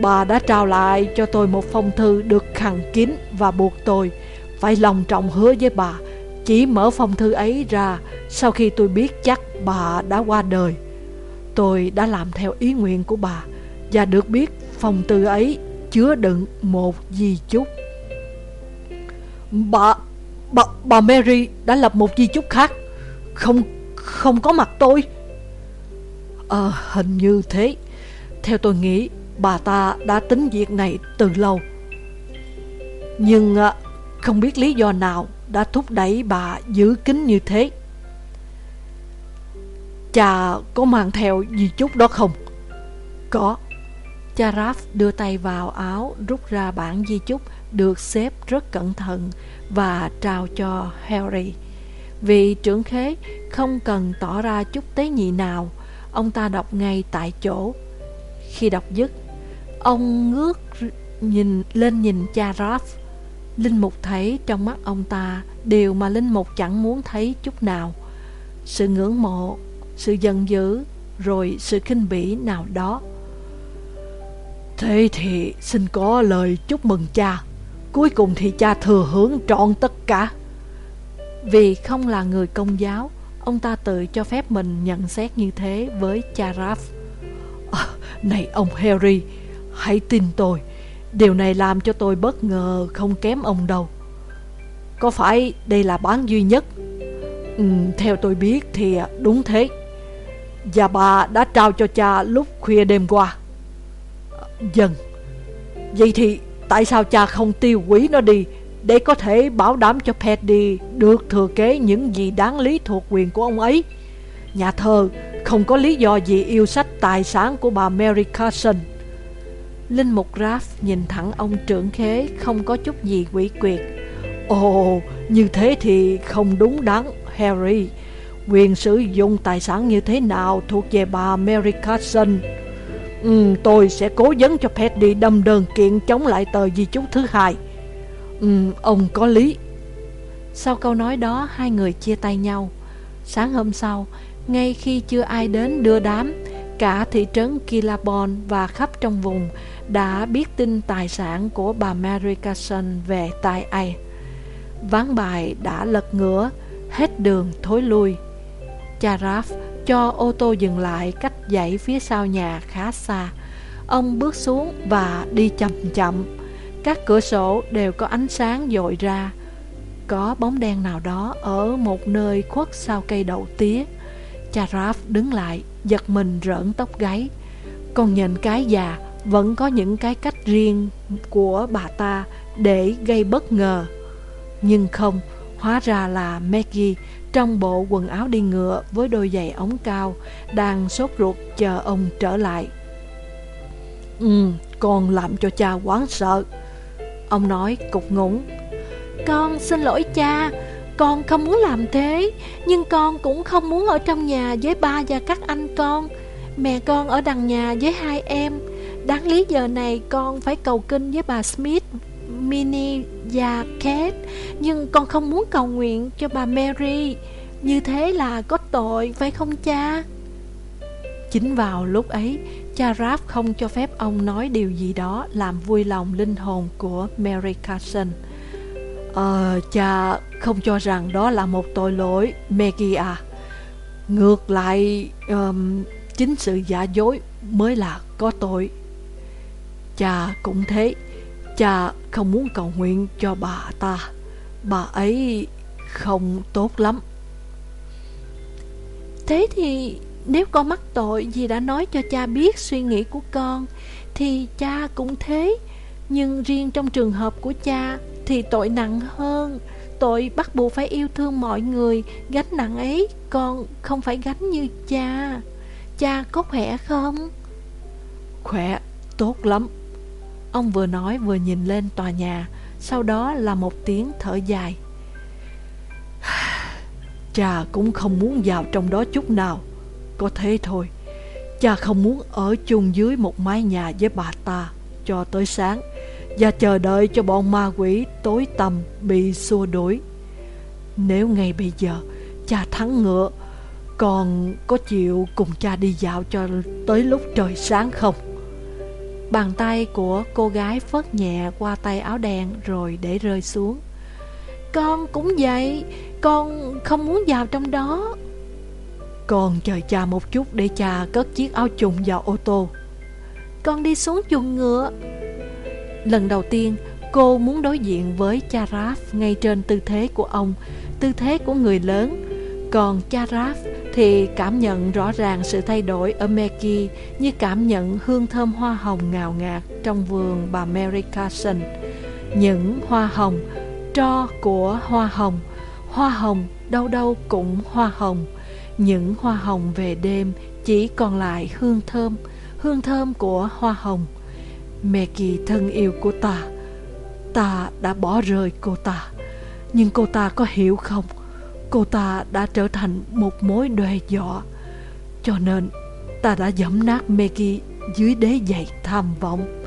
Bà đã trao lại cho tôi một phong thư được khẳng kín và buộc tôi phải lòng trọng hứa với bà chỉ mở phong thư ấy ra sau khi tôi biết chắc bà đã qua đời. Tôi đã làm theo ý nguyện của bà và được biết phong thư ấy chứa đựng một di chúc. Bà, bà, bà Mary đã lập một di chúc khác, không, không có mặt tôi. Ờ, hình như thế. Theo tôi nghĩ, bà ta đã tính việc này từ lâu. Nhưng à, không biết lý do nào đã thúc đẩy bà giữ kín như thế. Cha có mang theo gì chút đó không? Có. Cha Raph đưa tay vào áo rút ra bản di chúc được xếp rất cẩn thận và trao cho Harry. Vì trưởng khế không cần tỏ ra chút tế nhị nào, ông ta đọc ngay tại chỗ. Khi đọc dứt, ông ngước nhìn lên nhìn cha Raph. Linh Mục thấy trong mắt ông ta điều mà Linh Mục chẳng muốn thấy chút nào. Sự ngưỡng mộ, sự giận dữ, rồi sự khinh bỉ nào đó. Thế thì xin có lời chúc mừng cha. Cuối cùng thì cha thừa hưởng trọn tất cả. Vì không là người công giáo, ông ta tự cho phép mình nhận xét như thế với cha Raph. À, này ông Harry, hãy tin tôi. Điều này làm cho tôi bất ngờ không kém ông đâu. Có phải đây là bán duy nhất? Ừ, theo tôi biết thì đúng thế. Và bà đã trao cho cha lúc khuya đêm qua. Dần Vậy thì tại sao cha không tiêu quý nó đi Để có thể bảo đảm cho Petty được thừa kế những gì đáng lý thuộc quyền của ông ấy? Nhà thơ không có lý do gì yêu sách tài sản của bà Mary Carson. Linh mục Raph nhìn thẳng ông trưởng khế không có chút gì quỷ quyệt. Ồ, như thế thì không đúng đắn, Harry. Quyền sử dụng tài sản như thế nào thuộc về bà Mary Carson. Ừ, tôi sẽ cố vấn cho Paddy đâm đơn kiện chống lại tờ di chúc thứ hai. Ừ, ông có lý. Sau câu nói đó, hai người chia tay nhau. Sáng hôm sau, ngay khi chưa ai đến đưa đám, cả thị trấn Kilabon và khắp trong vùng đã biết tin tài sản của bà Mary Carson về tay ai. Ván bài đã lật ngửa, hết đường thối lui. Cha Raff cho ô tô dừng lại cách dãy phía sau nhà khá xa. Ông bước xuống và đi chậm chậm. Các cửa sổ đều có ánh sáng dội ra. Có bóng đen nào đó ở một nơi khuất sau cây đậu tía. Cha Raff đứng lại, giật mình rỡn tóc gáy. Con nhìn cái già vẫn có những cái cách riêng của bà ta để gây bất ngờ. Nhưng không, hóa ra là Maggie trong bộ quần áo đi ngựa với đôi giày ống cao đang sốt ruột chờ ông trở lại. Ừ, con làm cho cha quán sợ. Ông nói cục ngủng. Con xin lỗi cha, con không muốn làm thế, nhưng con cũng không muốn ở trong nhà với ba và các anh con. Mẹ con ở đằng nhà với hai em, Đáng lý giờ này con phải cầu kinh với bà Smith, Minnie và Kate Nhưng con không muốn cầu nguyện cho bà Mary Như thế là có tội phải không cha? Chính vào lúc ấy Cha Raph không cho phép ông nói điều gì đó Làm vui lòng linh hồn của Mary Carson Ờ, cha không cho rằng đó là một tội lỗi, Maggie à. Ngược lại, um, chính sự giả dối mới là có tội. Cha cũng thế. Cha không muốn cầu nguyện cho bà ta. Bà ấy không tốt lắm. Thế thì nếu con mắc tội vì đã nói cho cha biết suy nghĩ của con Thì cha cũng thế. Nhưng riêng trong trường hợp của cha Thì tội nặng hơn. Tội bắt buộc phải yêu thương mọi người Gánh nặng ấy con không phải gánh như cha. Cha có khỏe không? Khỏe, tốt lắm. Ông vừa nói vừa nhìn lên tòa nhà, Sau đó là một tiếng thở dài. Cha cũng không muốn vào trong đó chút nào. Có thế thôi, Cha không muốn ở chung dưới một mái nhà với bà ta Cho tới sáng Và chờ đợi cho bọn ma quỷ tối tầm bị xua đuổi. Nếu ngay bây giờ cha thắng ngựa, Còn có chịu cùng cha đi dạo cho tới lúc trời sáng không? Bàn tay của cô gái phớt nhẹ qua tay áo đen rồi để rơi xuống. Con cũng vậy, Con không muốn vào trong đó. Con chờ cha một chút để cha cất chiếc áo trùng vào ô tô. Con đi xuống chuồng ngựa. Lần đầu tiên, cô muốn đối diện với cha Raph ngay trên tư thế của ông, Tư thế của người lớn. Còn cha Raph thì cảm nhận rõ ràng sự thay đổi ở Maggie như cảm nhận hương thơm hoa hồng ngào ngạt trong vườn bà Mary Carson. Những hoa hồng, tro của hoa hồng, hoa hồng đâu đâu cũng hoa hồng. Những hoa hồng về đêm chỉ còn lại hương thơm, hương thơm của hoa hồng. Maggie thân yêu của ta, ta đã bỏ rơi cô ta, nhưng cô ta có hiểu không? Cô ta đã trở thành một mối đe dọa. Cho nên ta đã dẫm nát Maggie dưới đế giày tham vọng.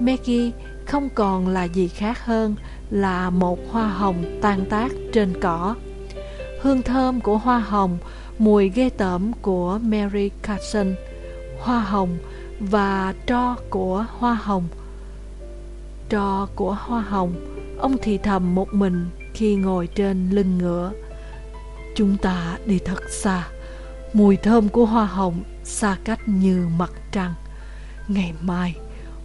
Maggie không còn là gì khác hơn là một hoa hồng tan tác trên cỏ. Hương thơm của hoa hồng, mùi ghê tởm của Mary Carson Hoa hồng và tro của hoa hồng. Tro của hoa hồng Ông thì thầm một mình khi ngồi trên lưng ngựa. Chúng ta đi thật xa, mùi thơm của hoa hồng xa cách như mặt trăng. Ngày mai,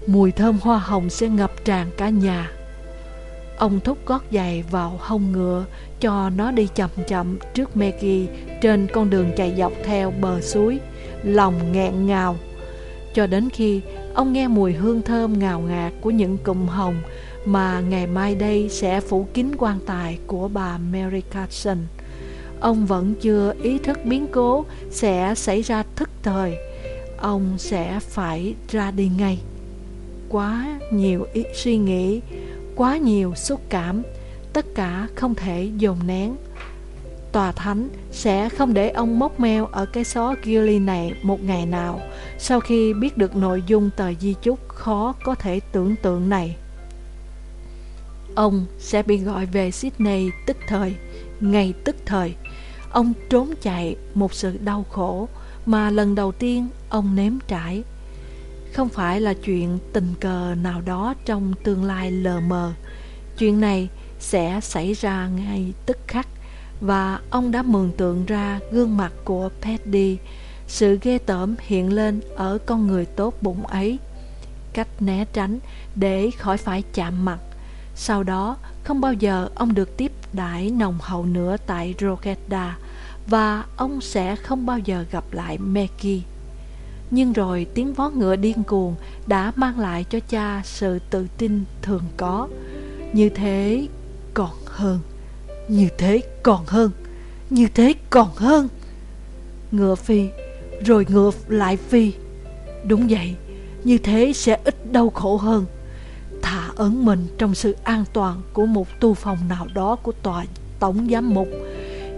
mùi thơm hoa hồng sẽ ngập tràn cả nhà. Ông thúc gót giày vào hông ngựa cho nó đi chậm chậm trước Maggie trên con đường chạy dọc theo bờ suối, lòng nghẹn ngào. Cho đến khi ông nghe mùi hương thơm ngào ngạt của những cụm hồng mà ngày mai đây sẽ phủ kín quan tài của bà Mary Carson. Ông vẫn chưa ý thức biến cố sẽ xảy ra thức thời. Ông sẽ phải ra đi ngay. Quá nhiều ý suy nghĩ, quá nhiều xúc cảm, tất cả không thể dồn nén. Tòa thánh sẽ không để ông móc meo ở cái xó Gilly này một ngày nào sau khi biết được nội dung tờ di chúc khó có thể tưởng tượng này. Ông sẽ bị gọi về Sydney tức thời, ngay tức thời. Ông trốn chạy một sự đau khổ mà lần đầu tiên ông nếm trải. Không phải là chuyện tình cờ nào đó trong tương lai lờ mờ. Chuyện này sẽ xảy ra ngay tức khắc và ông đã mường tượng ra gương mặt của Paddy. Sự ghê tởm hiện lên ở con người tốt bụng ấy. Cách né tránh để khỏi phải chạm mặt sau đó, không bao giờ ông được tiếp đãi nồng hậu nữa tại Rokeda và ông sẽ không bao giờ gặp lại Meki. Nhưng rồi tiếng vó ngựa điên cuồng đã mang lại cho cha sự tự tin thường có. Như thế còn hơn, như thế còn hơn, như thế còn hơn. Ngựa phi, rồi ngựa lại phi. Đúng vậy, như thế sẽ ít đau khổ hơn thả ấn mình trong sự an toàn của một tu phòng nào đó của tòa tổng giám mục.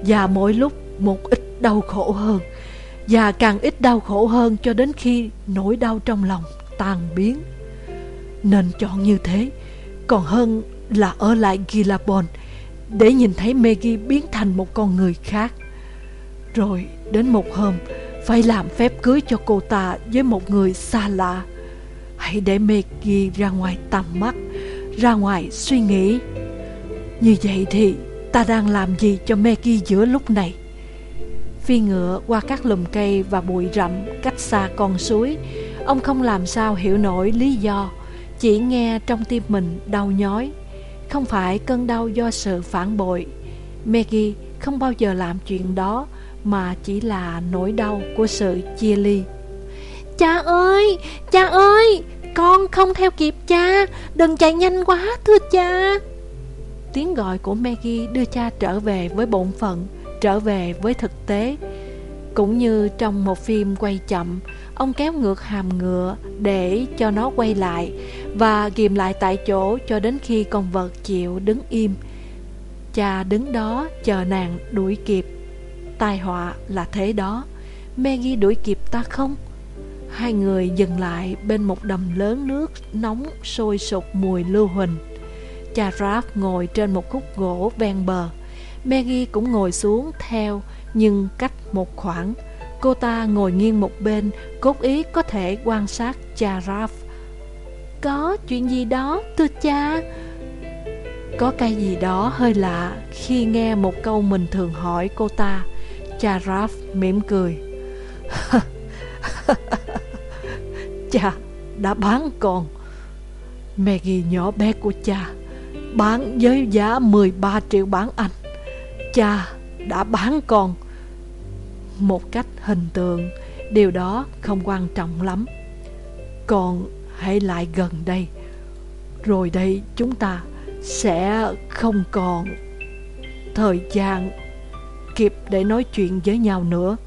Và mỗi lúc một ít đau khổ hơn, và càng ít đau khổ hơn cho đến khi nỗi đau trong lòng tan biến. Nên chọn như thế, còn hơn là ở lại Gilabon để nhìn thấy Maggie biến thành một con người khác. Rồi đến một hôm, phải làm phép cưới cho cô ta với một người xa lạ. Hãy để Maggie ra ngoài tầm mắt, Ra ngoài suy nghĩ. Như vậy thì ta đang làm gì cho Maggie giữa lúc này? Phi ngựa qua các lùm cây và bụi rậm cách xa con suối. Ông không làm sao hiểu nổi lý do, Chỉ nghe trong tim mình đau nhói. Không phải cơn đau do sự phản bội. Maggie không bao giờ làm chuyện đó, Mà chỉ là nỗi đau của sự chia ly. Cha ơi, cha ơi, con không theo kịp cha, đừng chạy nhanh quá thưa cha. Tiếng gọi của Maggie đưa cha trở về với bổn phận, trở về với thực tế. Cũng như trong một phim quay chậm, ông kéo ngược hàm ngựa để cho nó quay lại và ghim lại tại chỗ cho đến khi con vật chịu đứng im. Cha đứng đó chờ nàng đuổi kịp. Tai họa là thế đó. Maggie đuổi kịp ta không? Hai người dừng lại bên một đầm lớn nước nóng sôi sục mùi lưu huỳnh. Cha Ralph ngồi trên một khúc gỗ ven bờ. Maggie cũng ngồi xuống theo nhưng cách một khoảng. Cô ta ngồi nghiêng một bên, cốt ý có thể quan sát cha Ralph. có chuyện gì đó, thưa cha Có cái gì đó hơi lạ khi nghe một câu mình thường hỏi cô ta Cha Ralph mỉm cười. cha đã bán con. Maggie nhỏ bé của cha, Bán với giá 13 triệu bán Anh. Cha đã bán con. Một cách hình tượng, Điều đó không quan trọng lắm. Con hãy lại gần đây. Rồi đây chúng ta sẽ không còn thời gian kịp để nói chuyện với nhau nữa.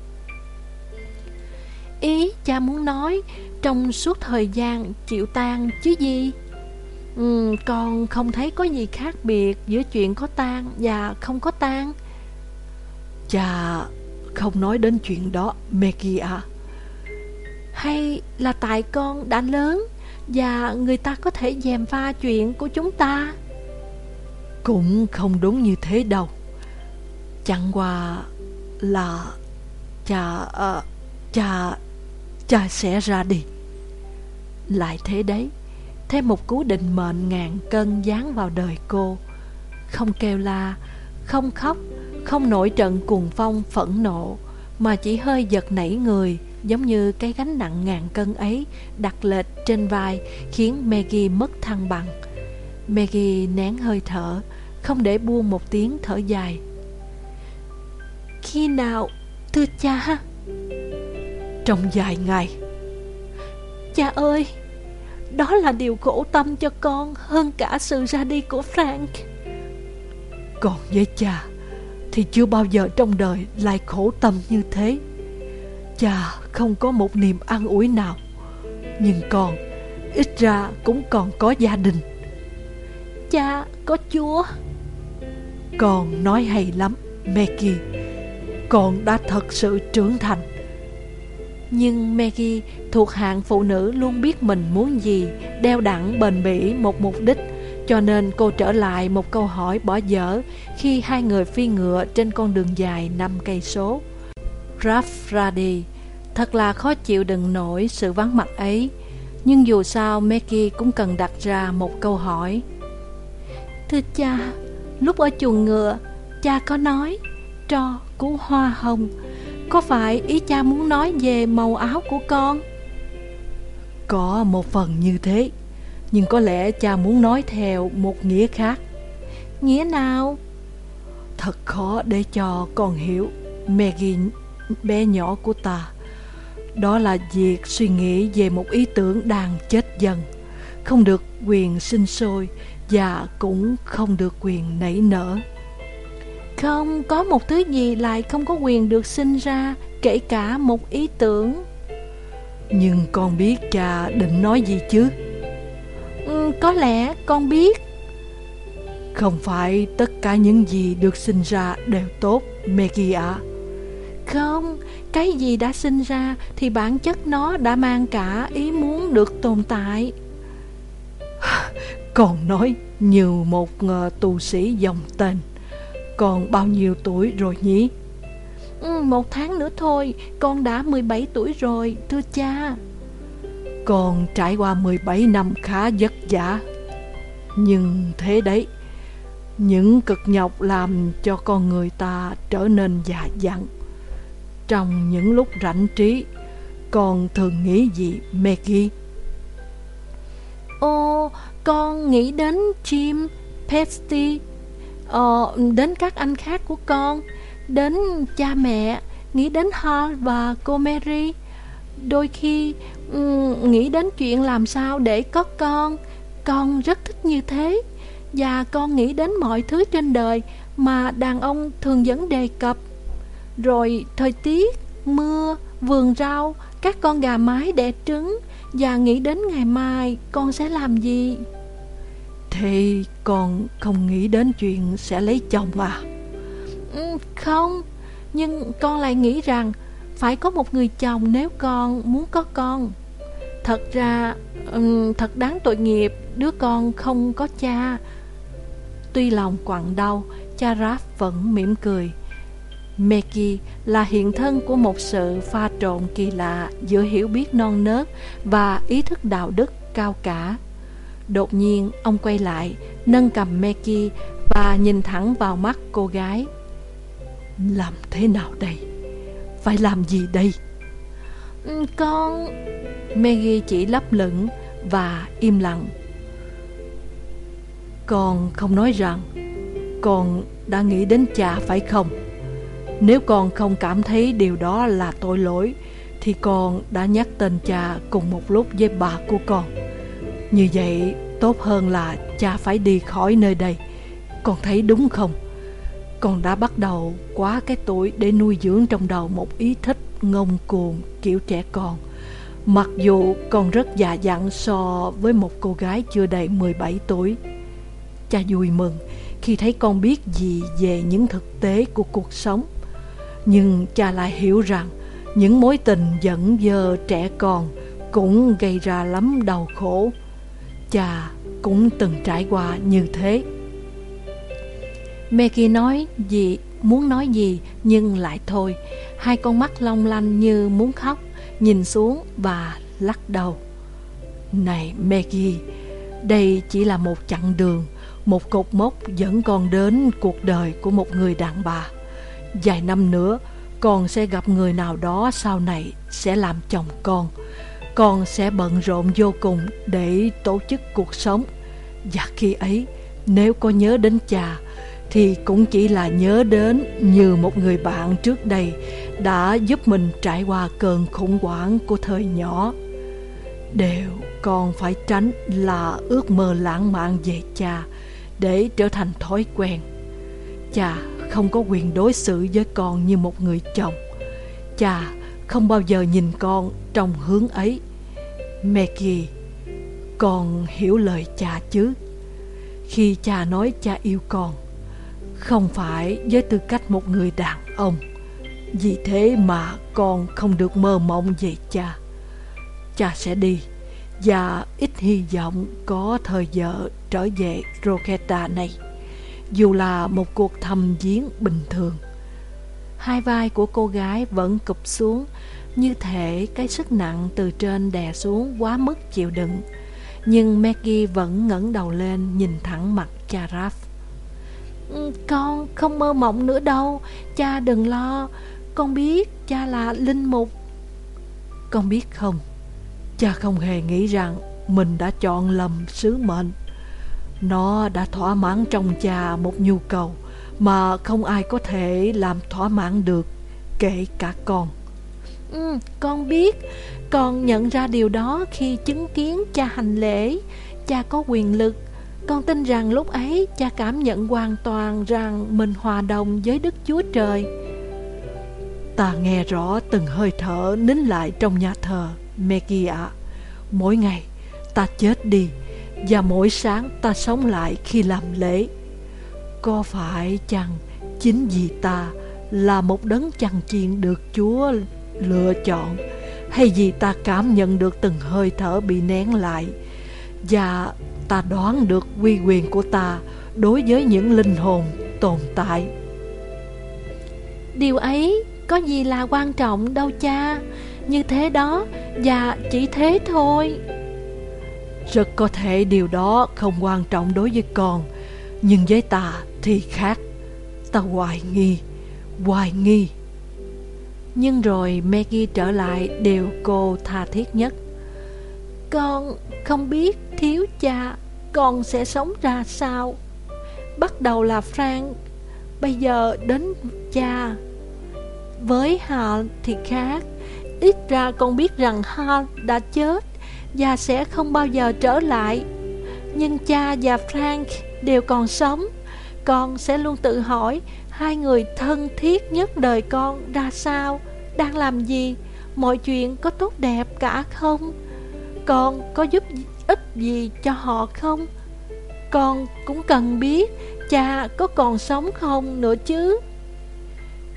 Ý cha muốn nói trong suốt thời gian chịu tan chứ gì? Ừ, Con không thấy có gì khác biệt giữa chuyện có tan và không có tan Cha không nói đến chuyện đó Maggie à Hay là tại con đã lớn Và người ta có thể dèm pha chuyện của chúng ta? Cũng không đúng như thế đâu. Chẳng qua là cha, uh, cha, cha sẽ ra đi. Lại thế đấy Thêm một cú định mệnh ngàn cân dán vào đời cô. Không kêu la, không khóc, không nổi trận cuồng phong phẫn nộ Mà chỉ hơi giật nảy người Giống như cái gánh nặng ngàn cân ấy đặt lệch trên vai Khiến Maggie mất thăng bằng. Maggie nén hơi thở Không để buông một tiếng thở dài. Khi nào, thưa cha? Trong vài ngày. Cha ơi, Đó là điều khổ tâm cho con Hơn cả sự ra đi của Frank. Còn với cha Thì chưa bao giờ trong đời lại khổ tâm như thế. Cha không có một niềm an ủi nào, Nhưng con Ít ra cũng còn có gia đình. Cha có Chúa. Con nói hay lắm, Maggie. Con đã thật sự trưởng thành. Nhưng Maggie thuộc hạng phụ nữ luôn biết mình muốn gì Đeo đẳng bền bỉ một mục đích. Cho nên cô trở lại một câu hỏi bỏ dở Khi hai người phi ngựa trên con đường dài 5 cây số. Raff ra đi Thật là khó chịu đựng nổi sự vắng mặt ấy. Nhưng dù sao Maggie cũng cần đặt ra một câu hỏi. Thưa cha, lúc ở chuồng ngựa Cha có nói cho của hoa hồng có phải ý cha muốn nói về màu áo của con? Có một phần như thế Nhưng có lẽ cha muốn nói theo một nghĩa khác Nghĩa nào? Thật khó để cho con hiểu Maggie bé nhỏ của ta Đó là việc suy nghĩ về một ý tưởng đang chết dần Không được quyền sinh sôi Và cũng không được quyền nảy nở Không có một thứ gì lại không có quyền được sinh ra Kể cả một ý tưởng Nhưng con biết cha định nói gì chứ ừ, Có lẽ con biết Không phải tất cả những gì được sinh ra đều tốt Maggie ạ à. Không, cái gì đã sinh ra thì bản chất nó đã mang cả ý muốn được tồn tại. Còn nói như một uh, tu sĩ dòng tên. Còn bao nhiêu tuổi rồi nhỉ? Ừ, một tháng nữa thôi, con đã 17 tuổi rồi, thưa cha. Con trải qua 17 năm khá vất vả. Nhưng thế đấy, những cực nhọc làm cho con người ta trở nên già dặn. Trong những lúc rảnh trí Con thường nghĩ gì Maggie? Ô, con nghĩ đến Jim, Pesty ờ, Đến các anh khác của con Đến cha mẹ Nghĩ đến Hall và cô Mary. Đôi khi um, nghĩ đến chuyện làm sao để có con Con rất thích như thế. Và con nghĩ đến mọi thứ trên đời Mà đàn ông thường dẫn đề cập. Rồi thời tiết, mưa, vườn rau, các con gà mái đẻ trứng Và nghĩ đến ngày mai con sẽ làm gì? Thì con không nghĩ đến chuyện sẽ lấy chồng à? Ừ, không, nhưng con lại nghĩ rằng Phải có một người chồng nếu con muốn có con. Thật ra, ừ, thật đáng tội nghiệp Đứa con không có cha. Tuy lòng quặn đau Cha Raph vẫn mỉm cười. Meki là hiện thân của một sự pha trộn kỳ lạ giữa hiểu biết non nớt và ý thức đạo đức cao cả. Đột nhiên ông quay lại Nâng cầm Meki Và nhìn thẳng vào mắt cô gái. Làm thế nào đây? Phải làm gì đây? Ừ, Con. Maggie chỉ lấp lửng Và im lặng. Con không nói rằng Con đã nghĩ đến cha phải không? Nếu con không cảm thấy điều đó là tội lỗi Thì con đã nhắc tên cha cùng một lúc với bà của con như vậy, tốt hơn là cha phải đi khỏi nơi đây. Con thấy đúng không? Con đã bắt đầu quá cái tuổi để nuôi dưỡng trong đầu một ý thích ngông cuồng kiểu trẻ con. Mặc dù con rất già dặn so với một cô gái chưa đầy 17 tuổi. Cha vui mừng khi thấy con biết gì về những thực tế của cuộc sống. Nhưng cha lại hiểu rằng những mối tình dẫn dơ trẻ con cũng gây ra lắm đau khổ. Cha cũng từng trải qua như thế Maggie nói gì, muốn nói gì nhưng lại thôi Hai con mắt long lanh như muốn khóc Nhìn xuống và lắc đầu Này Maggie Đây chỉ là một chặng đường một cột mốc dẫn con đến cuộc đời của một người đàn bà. Vài năm nữa, con sẽ gặp người nào đó sau này sẽ làm chồng con. Con sẽ bận rộn vô cùng để tổ chức cuộc sống. Và khi ấy, nếu có nhớ đến cha, thì cũng chỉ là nhớ đến như một người bạn trước đây đã giúp mình trải qua cơn khủng hoảng của thời nhỏ. Đều con phải tránh là ước mơ lãng mạn về cha, để trở thành thói quen. Cha không có quyền đối xử với con như một người chồng. Cha không bao giờ nhìn con trong hướng ấy. Maggie, con hiểu lời cha chứ? Khi cha nói cha yêu con, không phải với tư cách một người đàn ông. Vì thế mà con không được mơ mộng về cha. Cha sẽ đi và ít hy vọng có thời giờ trở về Roketa này, dù là một cuộc thăm viếng bình thường. Hai vai của cô gái vẫn cụp xuống, như thể cái sức nặng từ trên đè xuống quá mức chịu đựng. Nhưng Maggie vẫn ngẩng đầu lên nhìn thẳng mặt cha Raph. Ừ, con không mơ mộng nữa đâu, cha đừng lo, con biết cha là linh mục. Con biết không, cha không hề nghĩ rằng mình đã chọn lầm sứ mệnh. Nó đã thỏa mãn trong cha một nhu cầu mà không ai có thể làm thỏa mãn được, kể cả con. Ừ, con biết, con nhận ra điều đó khi chứng kiến cha hành lễ, cha có quyền lực. Con tin rằng lúc ấy cha cảm nhận hoàn toàn rằng mình hòa đồng với Đức Chúa Trời. Ta nghe rõ từng hơi thở nín lại trong nhà thờ, Megia. Mỗi ngày ta chết đi và mỗi sáng ta sống lại khi làm lễ. Có phải chăng chính vì ta là một đấng chăn chiên được Chúa lựa chọn hay vì ta cảm nhận được từng hơi thở bị nén lại và ta đoán được uy quyền của ta đối với những linh hồn tồn tại. Điều ấy có gì là quan trọng đâu cha, như thế đó và chỉ thế thôi. Rất có thể điều đó không quan trọng đối với con nhưng với ta thì khác. Ta hoài nghi Hoài nghi. Nhưng rồi Maggie trở lại điều cô tha thiết nhất. Con không biết thiếu cha, Con sẽ sống ra sao? Bắt đầu là Frank, Bây giờ đến cha. Với họ thì khác. Ít ra con biết rằng Hal đã chết và sẽ không bao giờ trở lại. Nhưng cha và Frank đều còn sống. Con sẽ luôn tự hỏi hai người thân thiết nhất đời con ra sao, đang làm gì, mọi chuyện có tốt đẹp cả không? Con có giúp ích gì cho họ không? Con cũng cần biết cha có còn sống không nữa chứ.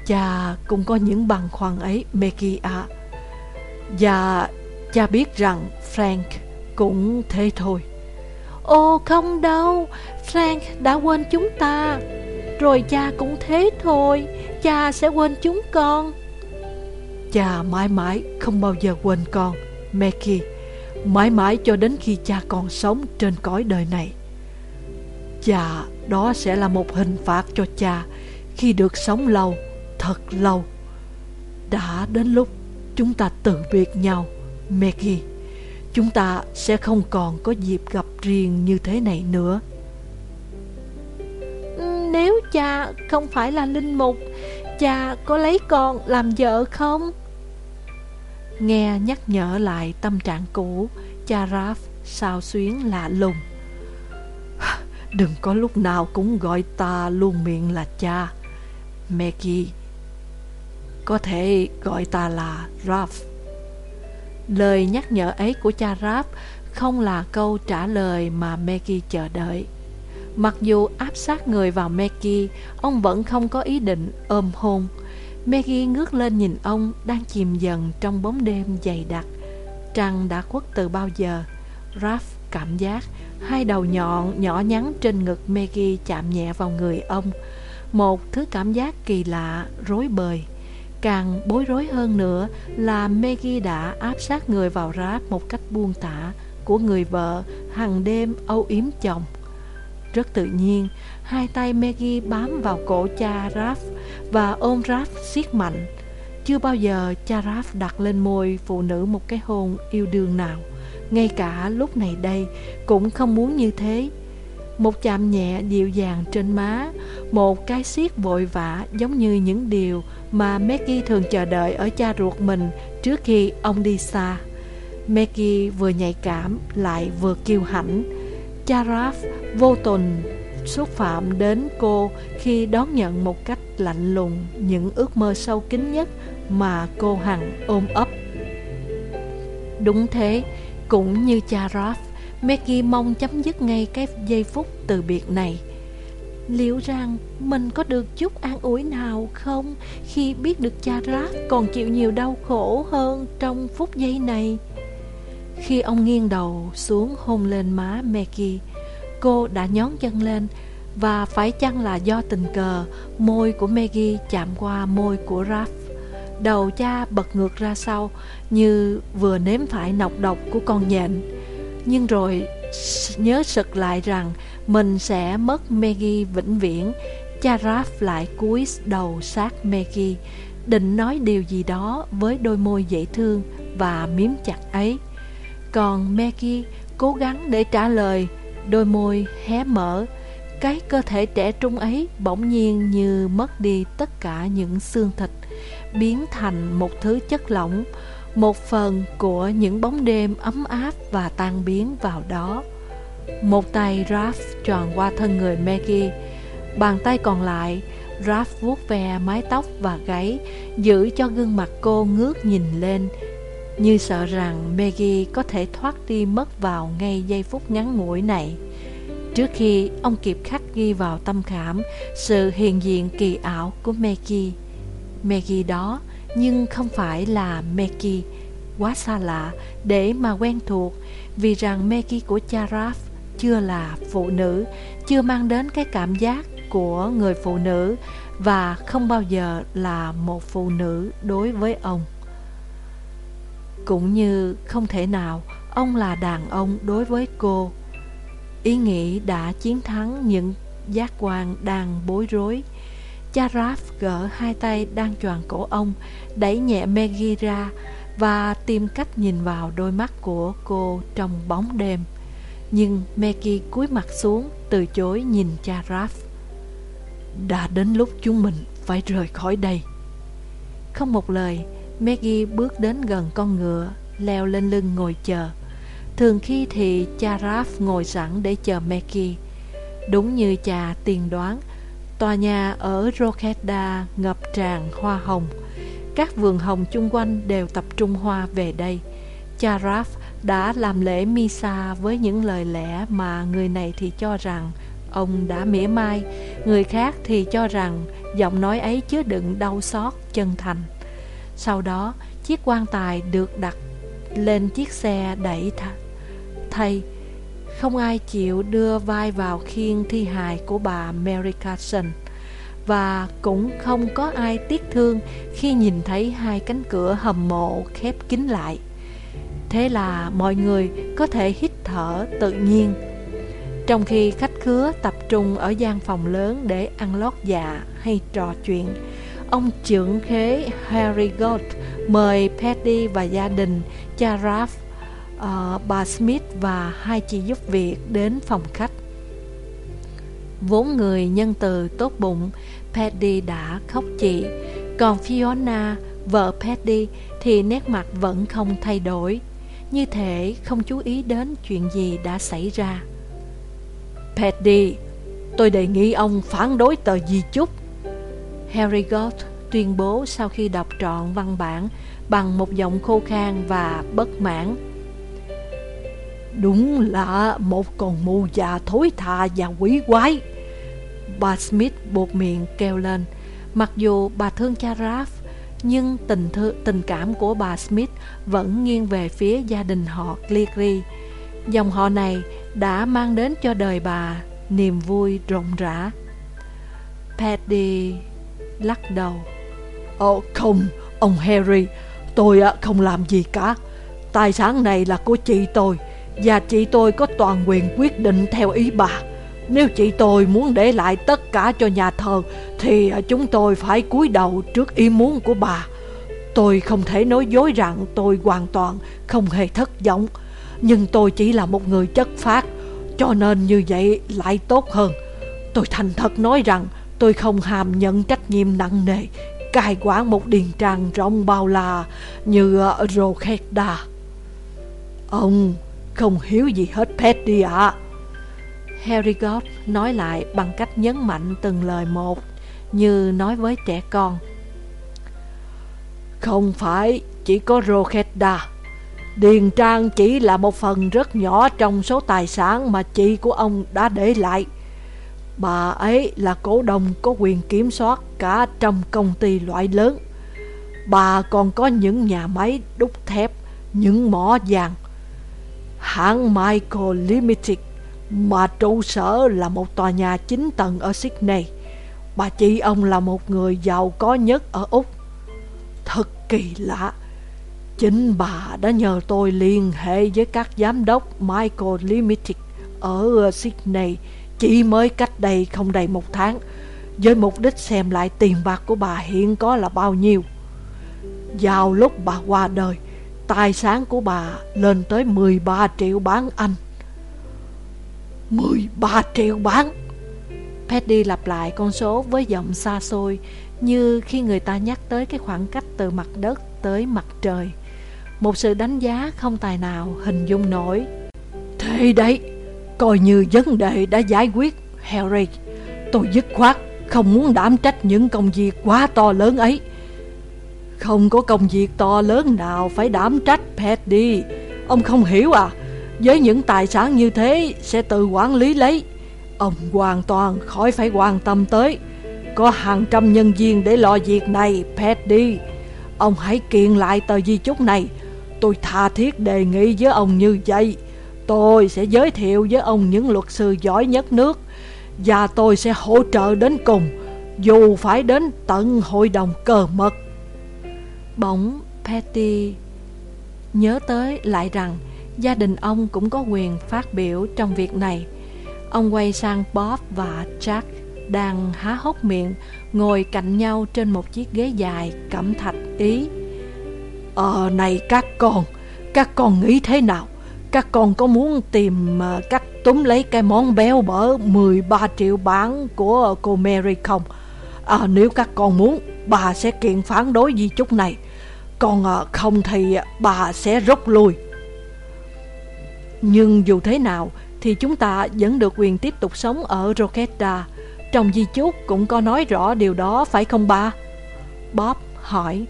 Cha cũng có những băn khoăn ấy, Maggie ạ. Và cha biết rằng Frank cũng thế thôi Ồ không đâu. Frank đã quên chúng ta. Rồi cha cũng thế thôi. Cha sẽ quên chúng con. Cha mãi mãi không bao giờ quên con Maggie Mãi mãi cho đến khi cha còn sống trên cõi đời này. Cha đó sẽ là một hình phạt cho cha Khi được sống lâu, thật lâu. Đã đến lúc chúng ta từ biệt nhau Maggie Chúng ta sẽ không còn có dịp gặp riêng như thế này nữa. Nếu cha không phải là linh mục Cha có lấy con làm vợ không? Nghe nhắc nhở lại tâm trạng cũ Cha Raph sao xuyến lạ lùng. Đừng có lúc nào cũng gọi ta luôn miệng là cha. Maggie Có thể gọi ta là Raph Lời nhắc nhở ấy của cha Ráp không là câu trả lời mà Maggie chờ đợi. Mặc dù áp sát người vào Maggie, ông vẫn không có ý định ôm hôn. Maggie ngước lên nhìn ông đang chìm dần trong bóng đêm dày đặc. Trăng đã khuất từ bao giờ. Raph cảm giác hai đầu nhọn nhỏ nhắn trên ngực Maggie chạm nhẹ vào người ông. Một thứ cảm giác kỳ lạ, rối bời. Càng bối rối hơn nữa là Maggie đã áp sát người vào ráp một cách buông tả của người vợ hàng đêm âu yếm chồng. Rất tự nhiên, hai tay Maggie bám vào cổ cha Raph và ôm Raph siết mạnh. Chưa bao giờ cha Raph đặt lên môi phụ nữ một cái hôn yêu đương nào. Ngay cả lúc này đây cũng không muốn như thế. Một chạm nhẹ dịu dàng trên má, một cái siết vội vã giống như những điều mà Maggie thường chờ đợi ở cha ruột mình trước khi ông đi xa. Maggie vừa nhạy cảm lại vừa kiêu hãnh. Cha Ralph vô tình xúc phạm đến cô khi đón nhận một cách lạnh lùng những ước mơ sâu kín nhất mà cô hằng ôm ấp. Đúng thế, cũng như cha Ralph, Maggie mong chấm dứt ngay cái giây phút từ biệt này. Liệu rằng mình có được chút an ủi nào không khi biết được cha Rác còn chịu nhiều đau khổ hơn trong phút giây này? Khi ông nghiêng đầu xuống hôn lên má Maggie, cô đã nhón chân lên và phải chăng là do tình cờ môi của Maggie chạm qua môi của Raph. Đầu cha bật ngược ra sau như vừa nếm phải nọc độc của con nhện. Nhưng rồi nhớ sực lại rằng mình sẽ mất Maggie vĩnh viễn. Cha Raph lại cúi đầu sát Maggie, định nói điều gì đó với đôi môi dễ thương và miếm chặt ấy. Còn Maggie cố gắng để trả lời, đôi môi hé mở. Cái cơ thể trẻ trung ấy bỗng nhiên như mất đi tất cả những xương thịt, biến thành một thứ chất lỏng, một phần của những bóng đêm ấm áp và tan biến vào đó. Một tay Raph tròn qua thân người Maggie, Bàn tay còn lại Raph vuốt ve mái tóc và gáy, Giữ cho gương mặt cô ngước nhìn lên, Như sợ rằng Maggie có thể thoát đi mất vào ngay giây phút ngắn ngủi này Trước khi ông kịp khắc ghi vào tâm khảm Sự hiện diện kỳ ảo của Maggie Maggie đó nhưng không phải là Meki Quá xa lạ để mà quen thuộc Vì rằng Meki của Charaf chưa là phụ nữ, chưa mang đến cái cảm giác của người phụ nữ và không bao giờ là một phụ nữ đối với ông. Cũng như không thể nào ông là đàn ông đối với cô. Ý nghĩ đã chiến thắng những giác quan đang bối rối. Cha Raph gỡ hai tay đang choàng cổ ông, đẩy nhẹ Maggie ra và tìm cách nhìn vào đôi mắt của cô trong bóng đêm. Nhưng Maggie cúi mặt xuống Từ chối nhìn cha Raph Đã đến lúc chúng mình phải rời khỏi đây. Không một lời Maggie bước đến gần con ngựa Leo lên lưng ngồi chờ. Thường khi thì cha Raph ngồi sẵn để chờ Maggie. Đúng như cha tiên đoán Tòa nhà ở Rokeda ngập tràn hoa hồng Các vườn hồng chung quanh đều tập trung hoa về đây Cha Raph đã làm lễ Misa với những lời lẽ mà người này thì cho rằng ông đã mỉa mai, người khác thì cho rằng giọng nói ấy chứa đựng đau xót, chân thành. Sau đó, chiếc quan tài được đặt lên chiếc xe đẩy th thay. Không ai chịu đưa vai vào khiên thi hài của bà Mary Carson và cũng không có ai tiếc thương khi nhìn thấy hai cánh cửa hầm mộ khép kín lại. Thế là mọi người có thể hít thở tự nhiên Trong khi khách khứa tập trung ở gian phòng lớn để ăn lót dạ hay trò chuyện Ông trưởng khế Harry Gold mời Patty và gia đình cha Ralph, uh, bà Smith và hai chị giúp việc đến phòng khách. Vốn người nhân từ tốt bụng, Paddy đã khóc chị, còn Fiona, vợ Paddy thì nét mặt vẫn không thay đổi, như thể không chú ý đến chuyện gì đã xảy ra. Paddy tôi đề nghị ông phản đối tờ di chúc. Harry Gold tuyên bố sau khi đọc trọn văn bản bằng một giọng khô khan và bất mãn. Đúng là một con mù già thối tha và quỷ quái. Bà Smith buộc miệng kêu lên. Mặc dù bà thương cha Raph, nhưng tình thư, tình cảm của bà Smith vẫn nghiêng về phía gia đình họ Cleary. Dòng họ này đã mang đến cho đời bà niềm vui rộng rã. Paddy lắc đầu. Ồ không, ông Harry, tôi à, không làm gì cả. Tài sản này là của chị tôi, và chị tôi có toàn quyền quyết định theo ý bà. Nếu chị tôi muốn để lại tất cả cho nhà thờ, thì à, chúng tôi phải cúi đầu trước ý muốn của bà. Tôi không thể nói dối rằng tôi hoàn toàn không hề thất vọng, nhưng tôi chỉ là một người chất phát, cho nên như vậy lại tốt hơn. Tôi thành thật nói rằng tôi không hàm nhận trách nhiệm nặng nề cai quản một điền trang rộng bao la như à, Rokeda. Ông không hiểu gì hết Petty ạ. Harry Godd nói lại bằng cách nhấn mạnh từng lời một, như nói với trẻ con. Không phải chỉ có Rokeda. Điền trang chỉ là một phần rất nhỏ trong số tài sản mà chị của ông đã để lại. Bà ấy là cổ đông có quyền kiểm soát cả trăm công ty loại lớn. Bà còn có những nhà máy đúc thép, những mỏ vàng. Hãng Michael Limited, mà trụ sở là một tòa nhà 9 tầng ở Sydney. Bà chị ông là một người giàu có nhất ở Úc. Thật kỳ lạ. Chính bà đã nhờ tôi liên hệ với các giám đốc Michael Limited ở Sydney chỉ mới cách đây không đầy một tháng, Với mục đích xem lại tiền bạc của bà hiện có là bao nhiêu Vào lúc bà qua đời Tài sản của bà lên tới 13 triệu bán Anh. 13 triệu bán Paddy lặp lại con số với giọng xa xôi, Như khi người ta nhắc tới cái khoảng cách từ mặt đất tới mặt trời. Một sự đánh giá không tài nào hình dung nổi. Thế đấy, Coi như vấn đề đã giải quyết, Harry. Tôi dứt khoát Không muốn đảm trách những công việc quá to lớn ấy. Không có công việc to lớn nào Phải đảm trách Paddy Ông không hiểu à Với những tài sản như thế Sẽ tự quản lý lấy. Ông hoàn toàn khỏi phải quan tâm tới. Có hàng trăm nhân viên để lo việc này Paddy Ông hãy kiện lại tờ di chúc này. Tôi tha thiết đề nghị với ông như vậy. Tôi sẽ giới thiệu với ông những luật sư giỏi nhất nước. Và tôi sẽ hỗ trợ đến cùng, Dù phải đến tận hội đồng cờ mật Bỗng Patty nhớ tới lại rằng Gia đình ông cũng có quyền phát biểu trong việc này Ông quay sang Bob và Jack Đang há hốc miệng Ngồi cạnh nhau trên một chiếc ghế dài cẩm thạch ý Ờ này các con Các con nghĩ thế nào các con có muốn tìm ờ, cách túm lấy cái món béo bở 13 triệu bán của cô Mary không? À, nếu các con muốn, bà sẽ kiện phản đối di chúc này. Còn à, không thì bà sẽ rút lui. Nhưng dù thế nào thì chúng ta vẫn được quyền tiếp tục sống ở Roketa. Trong di chúc cũng có nói rõ điều đó, phải không ba? Bob hỏi.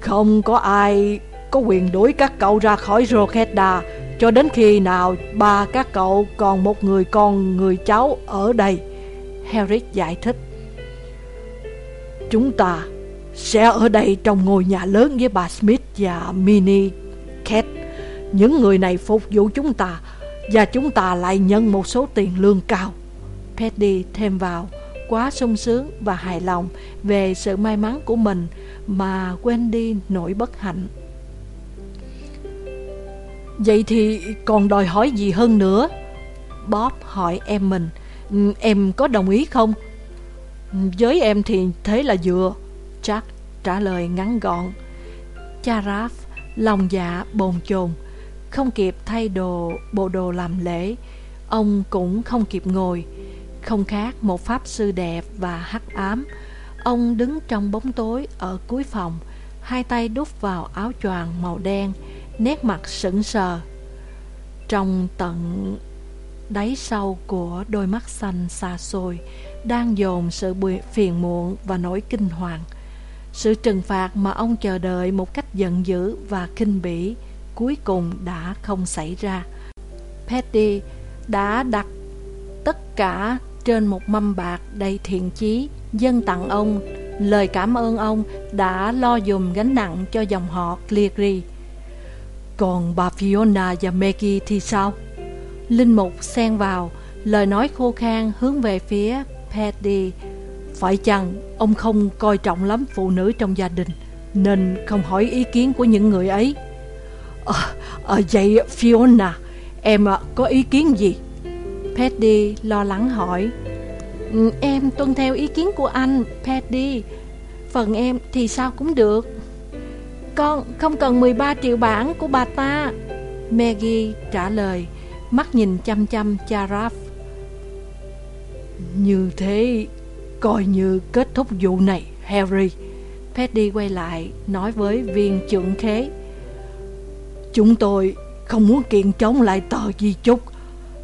Không có ai có quyền đuổi các cậu ra khỏi Rokeda cho đến khi nào ba các cậu còn một người con người cháu ở đây. Harris giải thích. Chúng ta sẽ ở đây trong ngôi nhà lớn với bà Smith và Minnie Cat. Những người này phục vụ chúng ta và chúng ta lại nhận một số tiền lương cao. Paddy thêm vào quá sung sướng và hài lòng về sự may mắn của mình mà quên đi nỗi bất hạnh. Vậy thì còn đòi hỏi gì hơn nữa? Bob hỏi em mình, em có đồng ý không? Với em thì thế là vừa. Jack trả lời ngắn gọn. Cha Raph lòng dạ bồn chồn, không kịp thay đồ bộ đồ làm lễ, ông cũng không kịp ngồi. Không khác một pháp sư đẹp và hắc ám, ông đứng trong bóng tối ở cuối phòng, hai tay đút vào áo choàng màu đen, nét mặt sững sờ. Trong tận đáy sâu của đôi mắt xanh xa xôi, đang dồn sự phiền muộn và nỗi kinh hoàng. Sự trừng phạt mà ông chờ đợi một cách giận dữ và kinh bỉ cuối cùng đã không xảy ra. Petty đã đặt tất cả trên một mâm bạc đầy thiện chí, dân tặng ông lời cảm ơn ông đã lo dùm gánh nặng cho dòng họ Cleary. Còn bà Fiona và Maggie thì sao? Linh Mục xen vào, lời nói khô khan hướng về phía Paddy. Phải chăng ông không coi trọng lắm phụ nữ trong gia đình, nên không hỏi ý kiến của những người ấy? À, à, vậy Fiona, em à, có ý kiến gì? Paddy lo lắng hỏi. Ừ, em tuân theo ý kiến của anh, Paddy. Phần em thì sao cũng được. Con không cần 13 triệu bảng của bà ta. Maggie trả lời, mắt nhìn chăm chăm cha Raph. Như thế, coi như kết thúc vụ này, Harry. Paddy quay lại, nói với viên trưởng khế. Chúng tôi không muốn kiện chống lại tờ di chúc.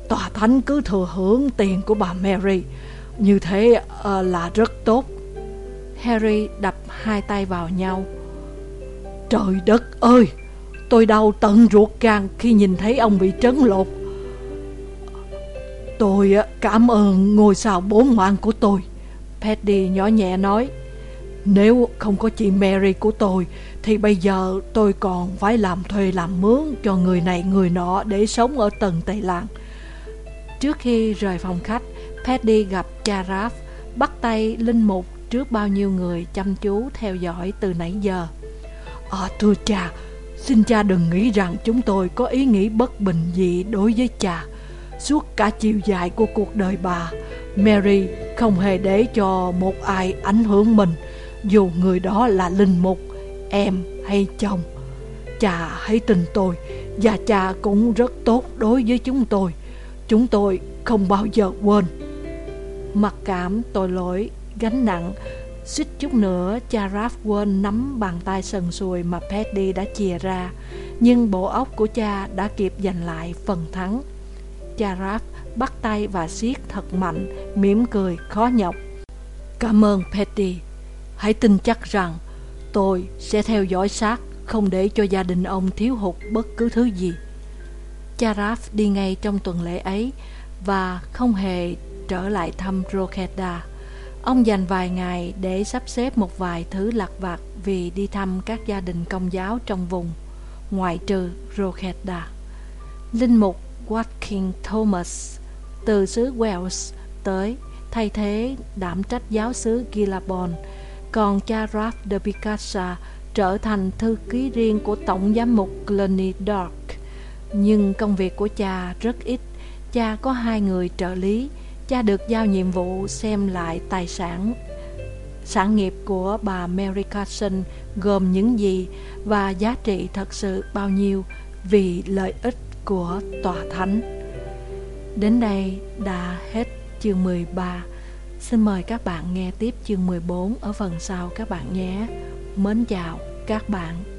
Tòa thánh cứ thừa hưởng tiền của bà Mary. Như thế uh, là rất tốt. Harry đập hai tay vào nhau. Trời đất ơi! Tôi đau tận ruột gan khi nhìn thấy ông bị trấn lột. Tôi ờ, cảm ơn ngôi sao bốn ngoan của tôi. Paddy nhỏ nhẹ nói. Nếu không có chị Mary của tôi, Thì bây giờ tôi còn phải làm thuê làm mướn Cho người này người nọ để sống ở tầng Tây Lan Trước khi rời phòng khách, Paddy gặp cha Raph Bắt tay linh mục trước bao nhiêu người chăm chú theo dõi từ nãy giờ À thưa cha, Xin cha đừng nghĩ rằng chúng tôi có ý nghĩ bất bình gì đối với cha Suốt cả chiều dài của cuộc đời bà Mary không hề để cho một ai ảnh hưởng mình dù người đó là linh mục, em hay chồng. Cha hãy tin tôi, và cha cũng rất tốt đối với chúng tôi. Chúng tôi không bao giờ quên. Mặc cảm, tội lỗi, gánh nặng, suýt chút nữa cha Raph quên nắm bàn tay sần sùi mà Paddy đã chìa ra. Nhưng bộ óc của cha đã kịp giành lại phần thắng. Jaraf bắt tay và siết thật mạnh, mỉm cười khó nhọc. Cảm ơn Petty. Hãy tin chắc rằng tôi sẽ theo dõi sát, không để cho gia đình ông thiếu hụt bất cứ thứ gì. Jaraf đi ngay trong tuần lễ ấy và không hề trở lại thăm Rokeda. Ông dành vài ngày để sắp xếp một vài thứ lặt vặt vì đi thăm các gia đình công giáo trong vùng, ngoại trừ Rokeda. Linh mục Watkin Thomas từ xứ Wales tới thay thế đảm trách giáo xứ Gilabon. Còn cha Ralph de Picasa trở thành thư ký riêng của Tổng giám mục Glenny Dark. Nhưng công việc của cha rất ít, cha có hai người trợ lý, cha được giao nhiệm vụ xem lại tài sản sản nghiệp của bà Mary Carson gồm những gì và giá trị thật sự bao nhiêu vì lợi ích của tòa thánh. Đến đây đã hết chương 13. Xin mời các bạn nghe tiếp chương 14 ở phần sau các bạn nhé. Mến chào các bạn.